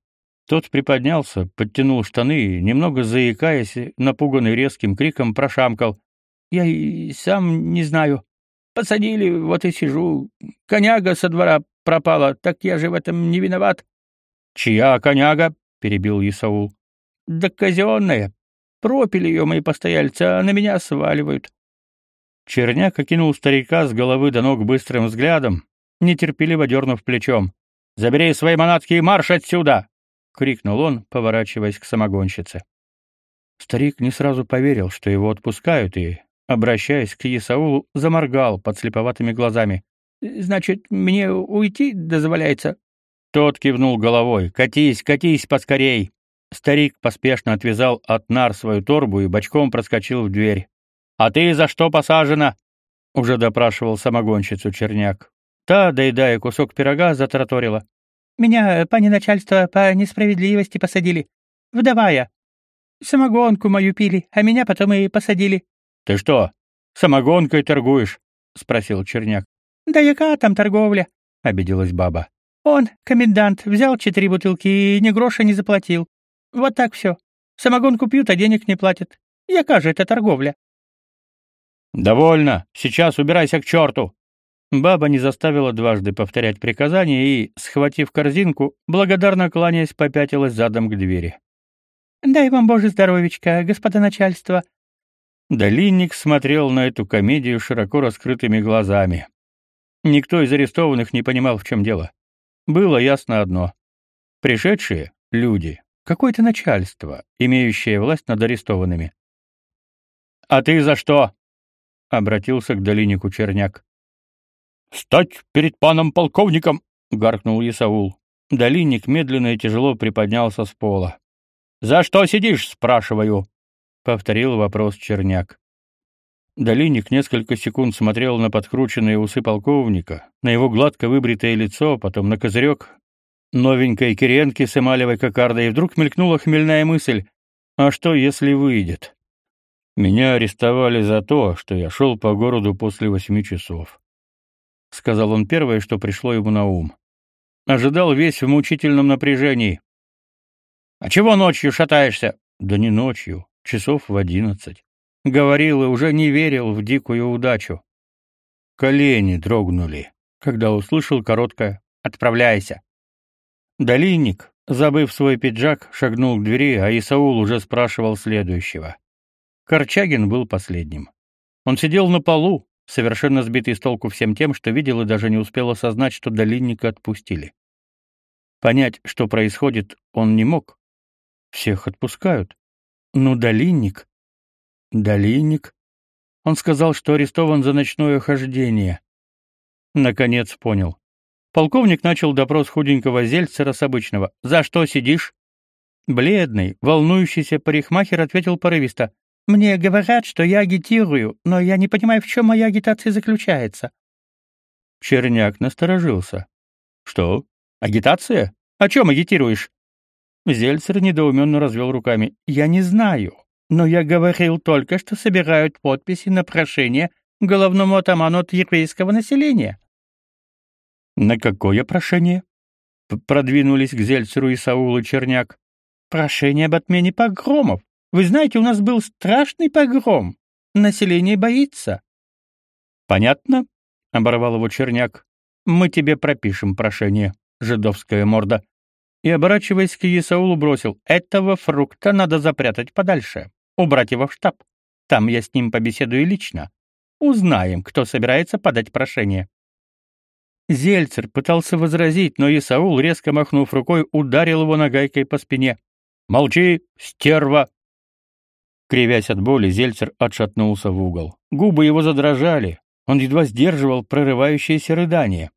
S2: Тот приподнялся, подтянул штаны и, немного заикаясь, напуганный резким криком, прошамкал. «Я и сам не знаю. Посадили, вот и сижу. Коняга со двора пропала, так я же в этом не виноват». «Чья коняга?» — перебил Исаул. «Да казенная. Пропили ее мои постояльцы, а на меня сваливают». Черняк окинул старика с головы до ног быстрым взглядом, нетерпеливо дернув плечом. «Забери свои манатки и марш отсюда!» крикнул он, поворачиваясь к самогонщице. Старик не сразу поверил, что его отпускают, и, обращаясь к Исаулу, заморгал под слеповатыми глазами. «Значит, мне уйти дозволяется?» Тот кивнул головой. «Катись, катись поскорей!» Старик поспешно отвязал от нар свою торбу и бочком проскочил в дверь. «А ты за что посажена?» — уже допрашивал самогонщицу Черняк. Та, доедая кусок пирога, затраторила. Меня, пани начальство, по несправедливости посадили. Вдова я. Самогонку мою пили, а меня потом и посадили. — Ты что, самогонкой торгуешь? — спросил Черняк. — Да яка там торговля? — обиделась баба. — Он, комендант, взял четыре бутылки и ни гроша не заплатил. Вот так все. Самогонку пьют, а денег не платят. Яка же это торговля? — Довольно. Сейчас убирайся к черту. Баба не заставила дважды повторять приказание и, схватив корзинку, благодарно кланяясь, попятилась задом к двери. «Дай вам, Боже, здоровечка, господа начальство!» Долинник смотрел на эту комедию широко раскрытыми глазами. Никто из арестованных не понимал, в чем дело. Было ясно одно. Пришедшие — люди, какое-то начальство, имеющее власть над арестованными. «А ты за что?» — обратился к Долиннику Черняк. «Стать перед паном полковником!» — гаркнул Исаул. Долинник медленно и тяжело приподнялся с пола. «За что сидишь?» — спрашиваю. — повторил вопрос Черняк. Долинник несколько секунд смотрел на подкрученные усы полковника, на его гладко выбритое лицо, потом на козырек новенькой Киренки с эмалевой кокардой, и вдруг мелькнула хмельная мысль «А что, если выйдет?» «Меня арестовали за то, что я шел по городу после восьми часов», — сказал он первое, что пришло ему на ум. Ожидал весь в мучительном напряжении. «А чего ночью шатаешься?» «Да не ночью часов в одиннадцать. Говорил и уже не верил в дикую удачу. Колени дрогнули, когда услышал короткое «Отправляйся». Долинник, забыв свой пиджак, шагнул к двери, а Исаул уже спрашивал следующего. Корчагин был последним. Он сидел на полу, совершенно сбитый с толку всем тем, что видел и даже не успел осознать, что Долинника отпустили. Понять, что происходит, он не мог. Всех отпускают. Ну, долинник. Долинник. Он сказал, что арестован за ночное хождение. Наконец понял. Полковник начал допрос худенького зельцера с обычного. «За что сидишь?» Бледный, волнующийся парикмахер ответил порывисто. «Мне говорят, что я агитирую, но я не понимаю, в чем моя агитация заключается». Черняк насторожился. «Что? Агитация? О чем агитируешь?» Зельцер недоуменно развел руками. «Я не знаю, но я говорил только, что собирают подписи на прошение головному атаману от еврейского населения». «На какое прошение?» Продвинулись к Зельцеру и Саулу Черняк. «Прошение об отмене погромов. Вы знаете, у нас был страшный погром. Население боится». «Понятно?» — оборвал его Черняк. «Мы тебе пропишем прошение, жидовская морда и, оборачиваясь к Исаулу, бросил «Этого фрукта надо запрятать подальше, убрать его в штаб. Там я с ним побеседую лично. Узнаем, кто собирается подать прошение». Зельцер пытался возразить, но Исаул, резко махнув рукой, ударил его нагайкой по спине. «Молчи, стерва!» Кривясь от боли, Зельцер отшатнулся в угол. Губы его задрожали. Он едва сдерживал прорывающееся рыдание.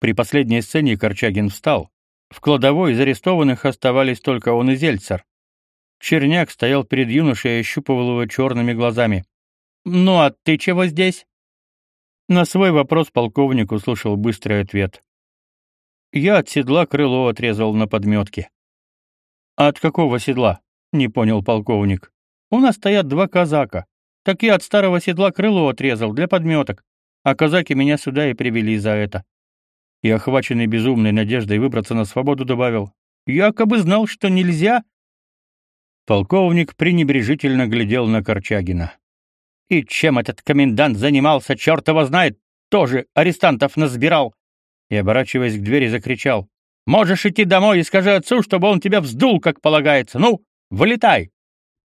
S2: При последней сцене Корчагин встал, в кладовой из арестованных оставались только он и Зельцер. Черняк стоял перед юношей и ощупывал его черными глазами. «Ну а ты чего здесь?» На свой вопрос полковник услышал быстрый ответ. «Я от седла крыло отрезал на подметке». «А от какого седла?» — не понял полковник. «У нас стоят два казака. Так я от старого седла крыло отрезал для подметок, а казаки меня сюда и привели за это и, охваченный безумной надеждой выбраться на свободу, добавил «Якобы знал, что нельзя». Полковник пренебрежительно глядел на Корчагина. «И чем этот комендант занимался, черт его знает, тоже арестантов насбирал!» И, оборачиваясь к двери, закричал «Можешь идти домой и скажи отцу, чтобы он тебя вздул, как полагается. Ну, вылетай!»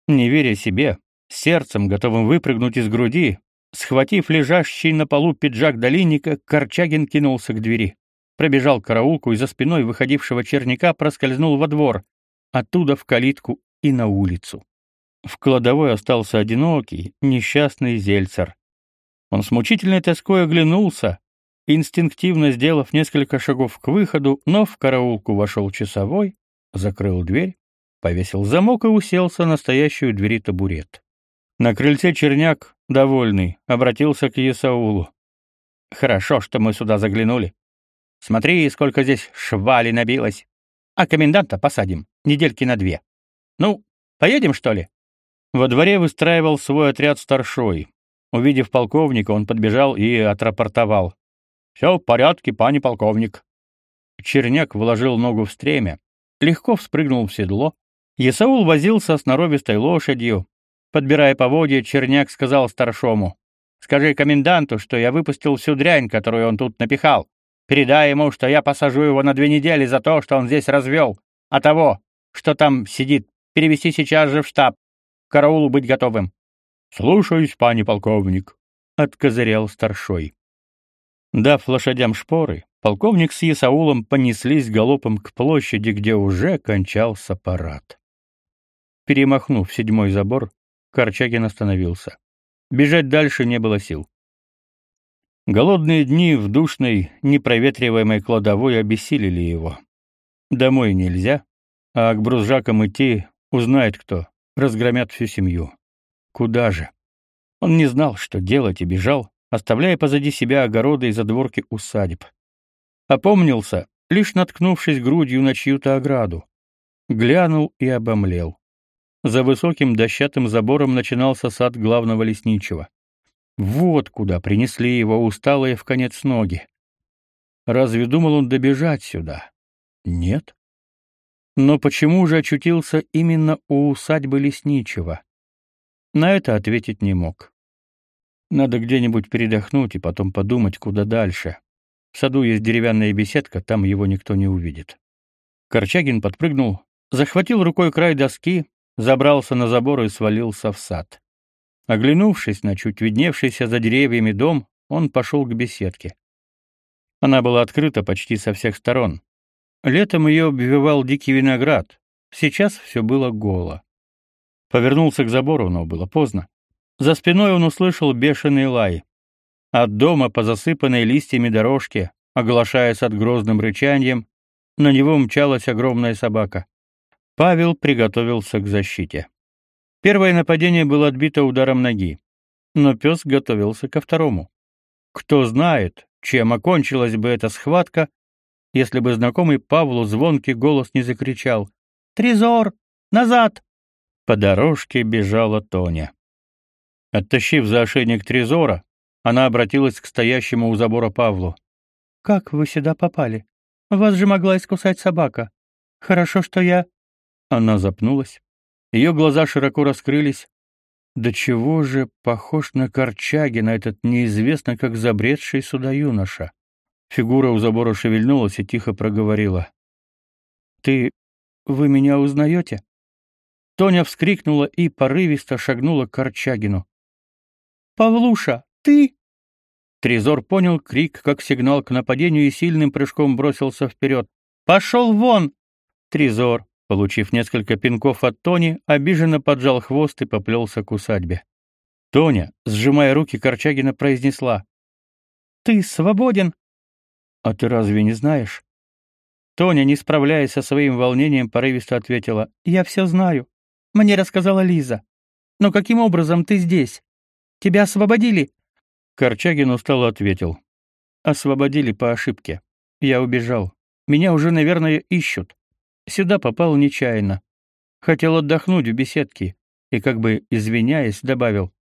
S2: Не веря себе, сердцем, готовым выпрыгнуть из груди, схватив лежащий на полу пиджак долинника, Корчагин кинулся к двери пробежал караулку и за спиной выходившего черняка проскользнул во двор, оттуда в калитку и на улицу. В кладовой остался одинокий, несчастный зельцер. Он с мучительной тоской оглянулся, инстинктивно сделав несколько шагов к выходу, но в караулку вошел часовой, закрыл дверь, повесил замок и уселся на стоящую двери табурет. На крыльце черняк, довольный, обратился к Есаулу. «Хорошо, что мы сюда заглянули. Смотри, сколько здесь швали набилось. А коменданта посадим, недельки на две. Ну, поедем, что ли?» Во дворе выстраивал свой отряд старшой. Увидев полковника, он подбежал и отрапортовал. «Все в порядке, пани полковник». Черняк вложил ногу в стремя, легко вспрыгнул в седло. Есаул возился с норовистой лошадью. Подбирая поводья, Черняк сказал старшому.
S1: Скажи коменданту, что я выпустил всю дрянь, которую он тут напихал. Передай ему, что я посажу его на две недели за то, что он здесь развел, а того, что там сидит, перевести сейчас же в штаб. К караулу быть готовым.
S2: Слушаюсь, пани полковник, откозырял старшой. Дав лошадям шпоры, полковник с Исаулом понеслись галопом к площади, где уже кончался парад. Перемахнув седьмой забор, Корчагин остановился. Бежать дальше не было сил. Голодные дни в душной, непроветриваемой кладовой обессилили его. Домой нельзя, а к брузжакам идти узнает кто, разгромят всю семью. Куда же? Он не знал, что делать, и бежал, оставляя позади себя огороды и задворки усадеб. Опомнился, лишь наткнувшись грудью на чью-то ограду. Глянул и обомлел. За высоким дощатым забором начинался сад главного лесничего. Вот куда принесли его усталые в конец ноги. Разве думал он добежать сюда? Нет. Но почему же очутился именно у усадьбы лесничего? На это ответить не мог. Надо где-нибудь передохнуть и потом подумать, куда дальше. В саду есть деревянная беседка, там его никто не увидит. Корчагин подпрыгнул, захватил рукой край доски, забрался на забор и свалился в сад. Оглянувшись на чуть видневшийся за деревьями дом, он пошел к беседке. Она была открыта почти со всех сторон. Летом ее обвивал дикий виноград. Сейчас все было голо. Повернулся к забору, но было поздно. За спиной он услышал бешеный лай. От дома по засыпанной листьями дорожке, оглашаясь от грозным рычанием, на него мчалась огромная собака. Павел приготовился к защите. Первое нападение было отбито ударом ноги, но пес готовился ко второму. Кто знает, чем окончилась бы эта схватка, если бы знакомый Павлу звонкий голос не закричал «Трезор! Назад!» По дорожке бежала Тоня. Оттащив за ошейник Трезора, она обратилась к стоящему у забора Павлу. «Как вы сюда попали? Вас же могла искусать собака. Хорошо, что я...» Она запнулась, ее глаза широко раскрылись. Да чего же похож на Корчагина этот неизвестно как забредший сюда юноша? Фигура у забора шевельнулась и тихо проговорила. «Ты... вы меня узнаете?» Тоня вскрикнула и порывисто шагнула к Корчагину. «Павлуша, ты?» Трезор понял крик как сигнал к нападению и сильным прыжком бросился вперед. «Пошел вон!» Трезор, Получив несколько пинков от Тони, обиженно поджал хвост и поплелся к усадьбе. Тоня, сжимая руки Корчагина, произнесла. «Ты свободен!» «А ты разве не знаешь?» Тоня, не справляясь со своим волнением, порывисто ответила. «Я все знаю. Мне рассказала Лиза. Но каким образом ты здесь? Тебя освободили?» Корчагин устало ответил. «Освободили по ошибке. Я убежал. Меня уже, наверное, ищут. Сюда попал нечаянно. Хотел отдохнуть в беседке и, как бы извиняясь, добавил,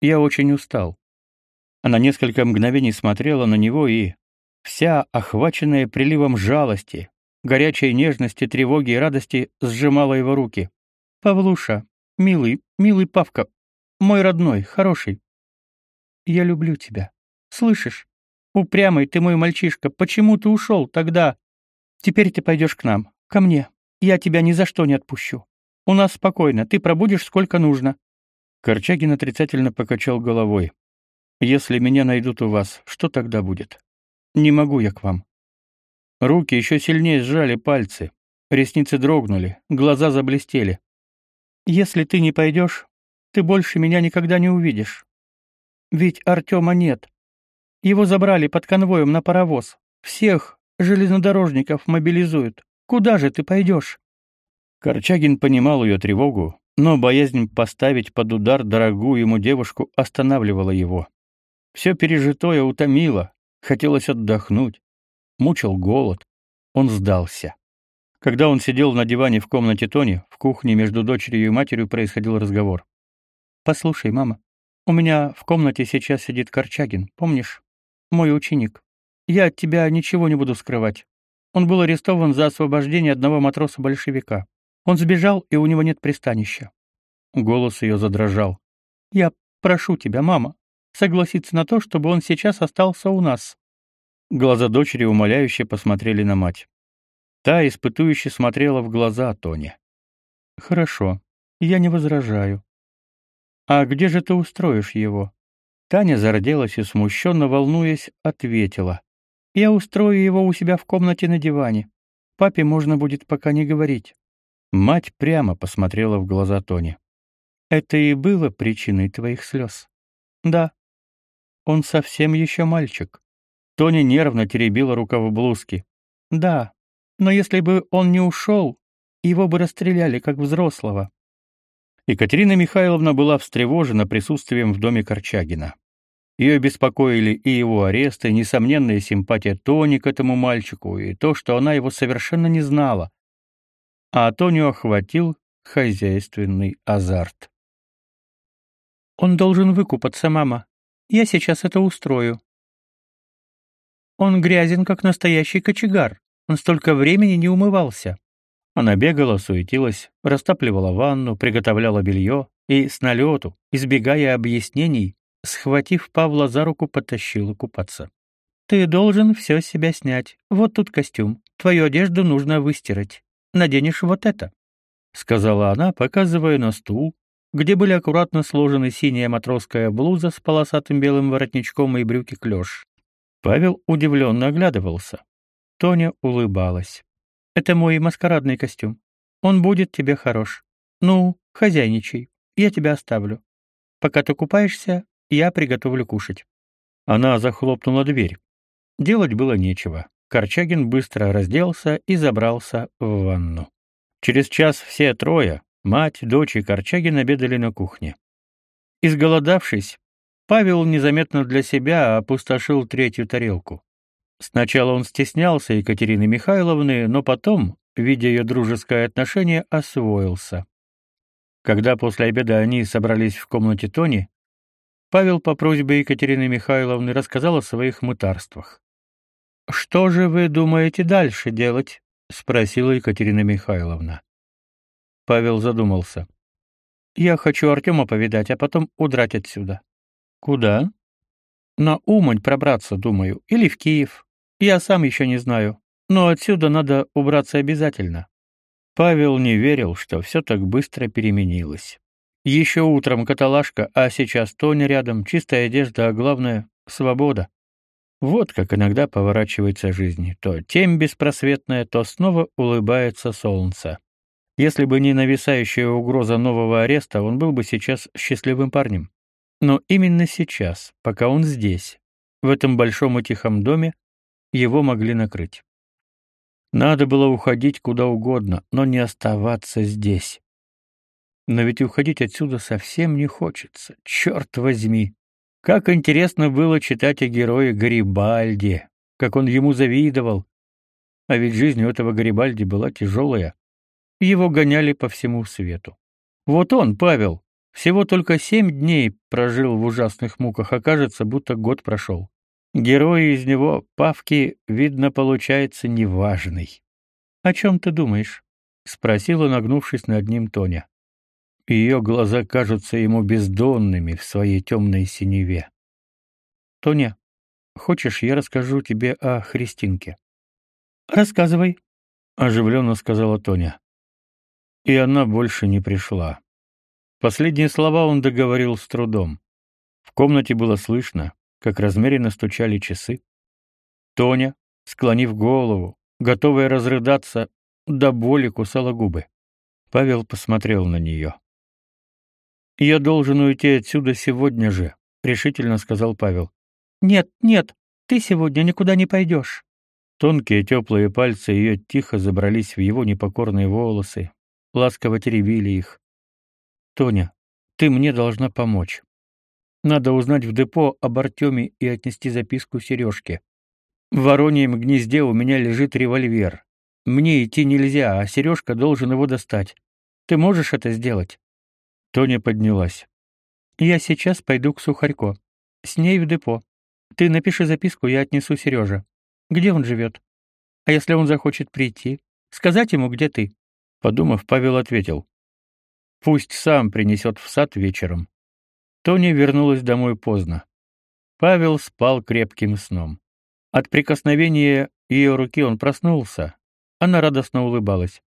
S2: «Я очень устал». Она несколько мгновений смотрела на него и, вся охваченная приливом жалости, горячей нежности, тревоги и радости, сжимала его руки. «Павлуша, милый, милый Павка, мой родной, хороший, я люблю тебя. Слышишь? Упрямый ты мой мальчишка, почему ты ушел тогда? Теперь ты пойдешь к нам, ко мне. Я тебя ни за что не отпущу. У нас спокойно, ты пробудешь сколько нужно. Корчагин отрицательно покачал головой. Если меня найдут у вас, что тогда будет? Не могу я к вам. Руки еще сильнее сжали пальцы, ресницы дрогнули, глаза заблестели. Если ты не пойдешь, ты больше меня никогда не увидишь. Ведь Артема нет. Его забрали под конвоем на паровоз. Всех железнодорожников мобилизуют. Куда же ты пойдешь?» Корчагин понимал ее тревогу, но боязнь поставить под удар дорогую ему девушку останавливала его. Все пережитое утомило, хотелось отдохнуть, мучил голод. Он сдался. Когда он сидел на диване в комнате Тони, в кухне между дочерью и матерью происходил разговор. «Послушай, мама, у меня в комнате сейчас сидит Корчагин, помнишь? Мой ученик. Я от тебя ничего не буду скрывать. Он был арестован за освобождение одного матроса-большевика. Он сбежал, и у него нет пристанища. Голос ее задрожал. «Я прошу тебя, мама, согласиться на то, чтобы он сейчас остался у нас. Глаза дочери умоляюще посмотрели на мать. Та испытующе смотрела в глаза Тони. Хорошо, я не возражаю. А где же ты устроишь его? Таня зарделась и смущенно волнуясь ответила: Я устрою его у себя в комнате на диване. Папе можно будет пока не говорить. Мать прямо посмотрела в глаза Тони. Это и было причиной твоих слез. Да. Он совсем еще мальчик. Тони нервно теребила рукав блузки. Да, но если бы он не ушел, его бы расстреляли как взрослого. Екатерина Михайловна была встревожена присутствием в доме Корчагина. Ее беспокоили и его арест, и несомненная симпатия Тони к этому мальчику, и то, что она его совершенно не знала. А Тоню охватил хозяйственный азарт. «Он должен выкупаться, мама. Я сейчас это устрою», он грязен, как настоящий кочегар. Он столько времени не умывался. Она бегала, суетилась, растапливала ванну, приготовляла белье и с налету, избегая объяснений, схватив Павла за руку, потащила купаться. «Ты должен все с себя снять. Вот тут костюм. Твою одежду нужно выстирать. Наденешь вот это», — сказала она, показывая на стул, где были аккуратно сложены синяя матросская блуза с полосатым белым воротничком и брюки клеш. Павел удивленно оглядывался. Тоня улыбалась. «Это мой маскарадный костюм. Он будет тебе хорош. Ну, хозяйничай. Я тебя оставлю. Пока ты купаешься, я приготовлю кушать». Она захлопнула дверь. Делать было нечего. Корчагин быстро разделся и забрался в ванну. Через час все трое, мать, дочь и Корчагин обедали на кухне. Изголодавшись, Павел незаметно для себя опустошил третью тарелку. Сначала он стеснялся Екатерины Михайловны, но потом, видя ее дружеское отношение, освоился. Когда после обеда они собрались в комнате Тони, Павел по просьбе Екатерины Михайловны рассказал о своих мытарствах. «Что же вы думаете дальше делать?» — спросила Екатерина Михайловна. Павел задумался. «Я хочу Артема повидать, а потом удрать отсюда. Куда? На Умань пробраться, думаю, или в Киев. Я сам еще не знаю, но отсюда надо убраться обязательно. Павел не верил, что все так быстро переменилось. Еще утром каталажка, а сейчас Тоня рядом, чистая одежда, а главное — свобода. Вот как иногда поворачивается жизнь. То тем беспросветная, то снова улыбается солнце. Если бы не нависающая угроза нового ареста, он был бы сейчас счастливым парнем. Но именно сейчас, пока он здесь, в этом большом и тихом доме, его могли накрыть. Надо было уходить куда угодно, но не оставаться здесь. Но ведь уходить отсюда совсем не хочется. Черт возьми! Как интересно было читать о герое Гарибальди, как он ему завидовал. А ведь жизнь у этого Гарибальди была тяжелая. Его гоняли по всему свету. Вот он, Павел, всего только семь дней прожил в ужасных муках, а кажется, будто год прошел. Герой из него, Павки, видно, получается неважный. «О чем ты думаешь?» — спросила, нагнувшись над ним Тоня. Ее глаза кажутся ему бездонными в своей темной синеве. «Тоня, хочешь, я расскажу тебе о Христинке?» «Рассказывай», — оживленно сказала Тоня. И она больше не пришла. Последние слова он договорил с трудом. В комнате было слышно, как размеренно стучали часы. Тоня, склонив голову, готовая разрыдаться, до боли кусала губы. Павел посмотрел на нее. «Я должен уйти отсюда сегодня же», — решительно сказал Павел. «Нет, нет, ты сегодня никуда не пойдешь». Тонкие теплые пальцы ее тихо забрались в его непокорные волосы, ласково теребили их. Тоня, ты мне должна помочь. Надо узнать в депо об Артеме и отнести записку Сережке. В Вороньем гнезде у меня лежит револьвер. Мне идти нельзя, а Сережка должен его достать. Ты можешь это сделать?» Тоня поднялась. «Я сейчас пойду к Сухарько. С ней в депо. Ты напиши записку, я отнесу Сереже. Где он живет? А если он захочет прийти? Сказать ему, где ты?» Подумав, Павел ответил. Пусть сам принесет в сад вечером. Тоня вернулась домой поздно. Павел спал крепким сном. От прикосновения ее руки он проснулся. Она радостно улыбалась.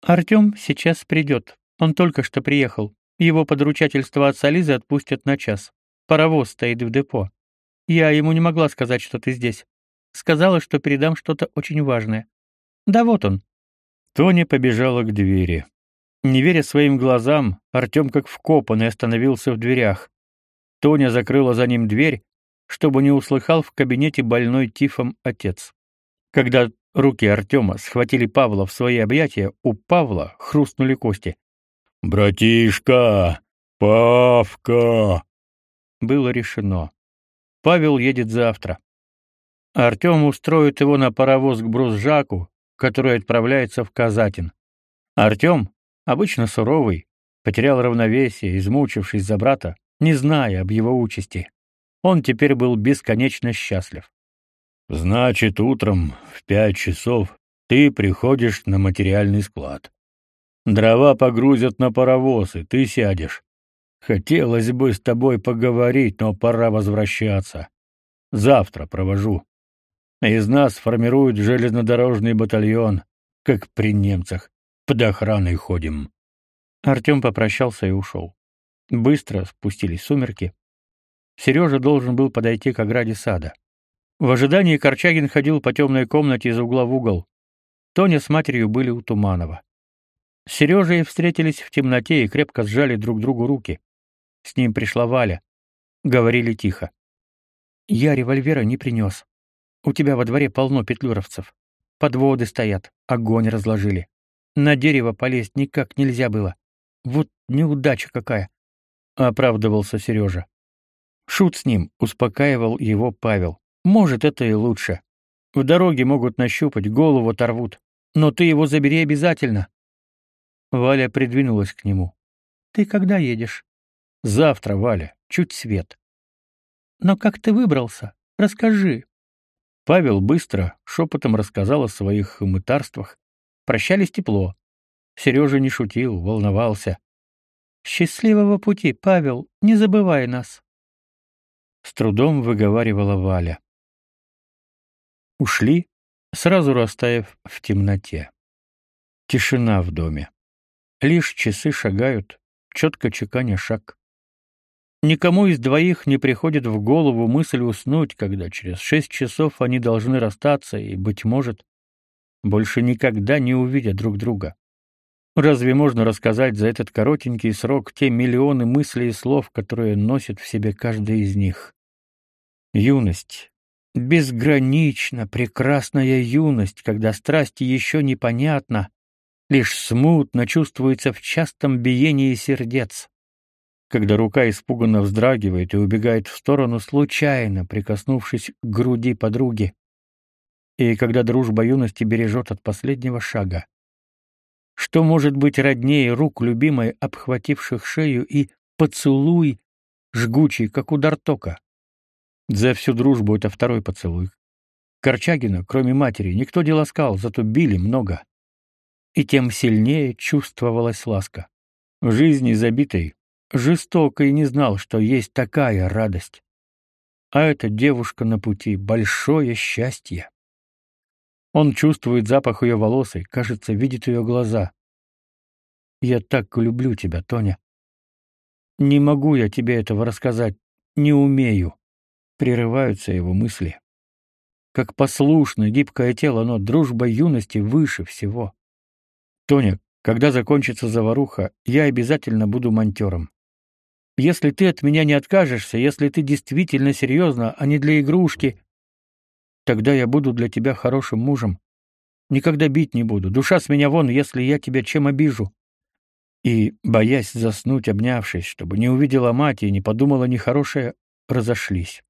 S2: Артем сейчас придет. Он только что приехал. Его подручательство от Сализы отпустят на час. Паровоз стоит в депо. Я ему не могла сказать, что ты здесь. Сказала, что передам что-то очень важное. Да вот он. Тоня побежала к двери. Не веря своим глазам, Артем как вкопанный остановился в дверях. Тоня закрыла за ним дверь, чтобы не услыхал в кабинете больной тифом отец. Когда руки Артема схватили Павла в свои объятия, у Павла хрустнули кости. «Братишка! Павка!» Было решено. Павел едет завтра. Артем устроит его на паровоз к Брусжаку, который отправляется в Казатин. Артем, обычно суровый, потерял равновесие, измучившись за брата, не зная об его участи. Он теперь был бесконечно счастлив. Значит, утром в пять часов ты приходишь на материальный склад. Дрова погрузят на паровоз, и ты сядешь. Хотелось бы с тобой поговорить, но пора возвращаться. Завтра провожу. Из нас формируют железнодорожный батальон, как при немцах. Под охраной ходим. Артем попрощался и ушел. Быстро спустились сумерки. Сережа должен был подойти к ограде сада. В ожидании Корчагин ходил по темной комнате из угла в угол. Тоня с матерью были у Туманова. С Сережей встретились в темноте и крепко сжали друг другу руки. С ним пришла Валя. Говорили тихо. «Я револьвера не принес. У тебя во дворе полно петлюровцев. Подводы стоят, огонь разложили. На дерево полезть никак нельзя было. Вот неудача какая!» — оправдывался Сережа. Шут с ним, успокаивал его Павел. Может, это и лучше. В дороге могут нащупать, голову оторвут. Но ты его забери обязательно. Валя придвинулась к нему. Ты когда едешь? Завтра, Валя, чуть свет. Но как ты выбрался? Расскажи. Павел быстро, шепотом рассказал о своих мытарствах. Прощались тепло. Сережа не шутил, волновался. Счастливого пути, Павел, не забывай нас с трудом выговаривала Валя. Ушли, сразу растаяв в темноте. Тишина в доме. Лишь часы шагают, четко чеканя шаг. Никому из двоих не приходит в голову мысль уснуть, когда через шесть часов они должны расстаться и, быть может, больше никогда не увидят друг друга. Разве можно рассказать за этот коротенький срок те миллионы мыслей и слов, которые носит в себе каждый из них? Юность. Безгранично прекрасная юность, когда страсти еще непонятна, лишь смутно чувствуется в частом биении сердец. Когда рука испуганно вздрагивает и убегает в сторону, случайно прикоснувшись к груди подруги. И когда дружба юности бережет от последнего шага. Что может быть роднее рук любимой, обхвативших шею, и поцелуй, жгучий, как удар тока? За всю дружбу это второй поцелуй. Корчагина, кроме матери, никто не ласкал, зато били много. И тем сильнее чувствовалась ласка. В жизни забитой, жестокой не знал, что есть такая радость. А эта девушка на пути — большое счастье. Он чувствует запах ее волос и, кажется, видит ее глаза. «Я так люблю тебя, Тоня. Не могу я тебе этого рассказать, не умею». Прерываются его мысли. Как послушное, гибкое тело, но дружба юности выше всего. Тоня, когда закончится заваруха, я обязательно буду монтером. Если ты от меня не откажешься, если ты действительно серьезно, а не для игрушки, Тогда я буду для тебя хорошим мужем. Никогда бить не буду. Душа с меня вон, если я тебя чем обижу. И, боясь заснуть, обнявшись, чтобы не увидела мать и не подумала нехорошее, разошлись.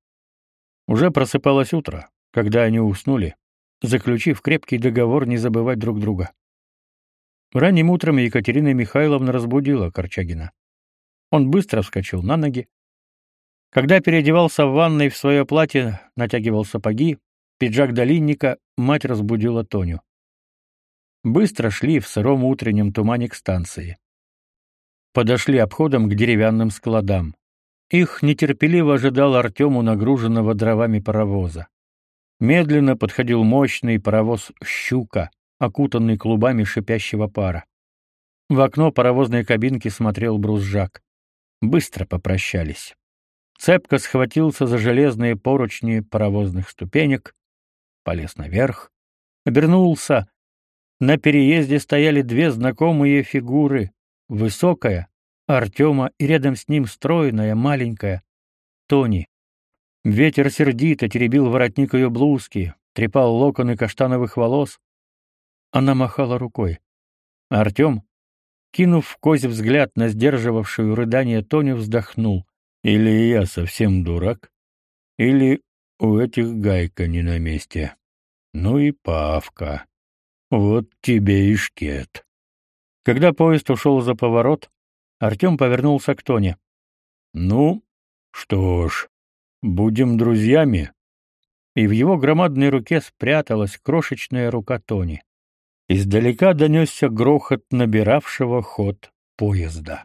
S2: Уже просыпалось утро, когда они уснули, заключив крепкий договор не забывать друг друга. Ранним утром Екатерина Михайловна разбудила Корчагина. Он быстро вскочил на ноги. Когда переодевался в ванной в свое платье, натягивал сапоги, пиджак долинника, мать разбудила Тоню. Быстро шли в сыром утреннем тумане к станции. Подошли обходом к деревянным складам.
S1: Их нетерпеливо ожидал Артему нагруженного дровами паровоза. Медленно подходил мощный паровоз «Щука», окутанный клубами шипящего пара. В окно паровозной кабинки смотрел Брузжак. Быстро попрощались. Цепко схватился за железные поручни паровозных ступенек, полез наверх, обернулся. На переезде стояли две знакомые фигуры: высокая Артема и рядом с ним стройная, маленькая Тони. Ветер сердито теребил воротник ее блузки, трепал локоны каштановых волос. Она махала рукой. Артем, кинув в кость взгляд на сдерживавшую рыдание Тоню, вздохнул. Или я совсем дурак, или у этих гайка не на месте. Ну и Павка. Вот тебе и шкет. Когда поезд ушел за поворот, Артем повернулся к Тоне. Ну, что ж, будем друзьями. И в его громадной руке спряталась крошечная рука Тони. Издалека донесся грохот набиравшего ход поезда.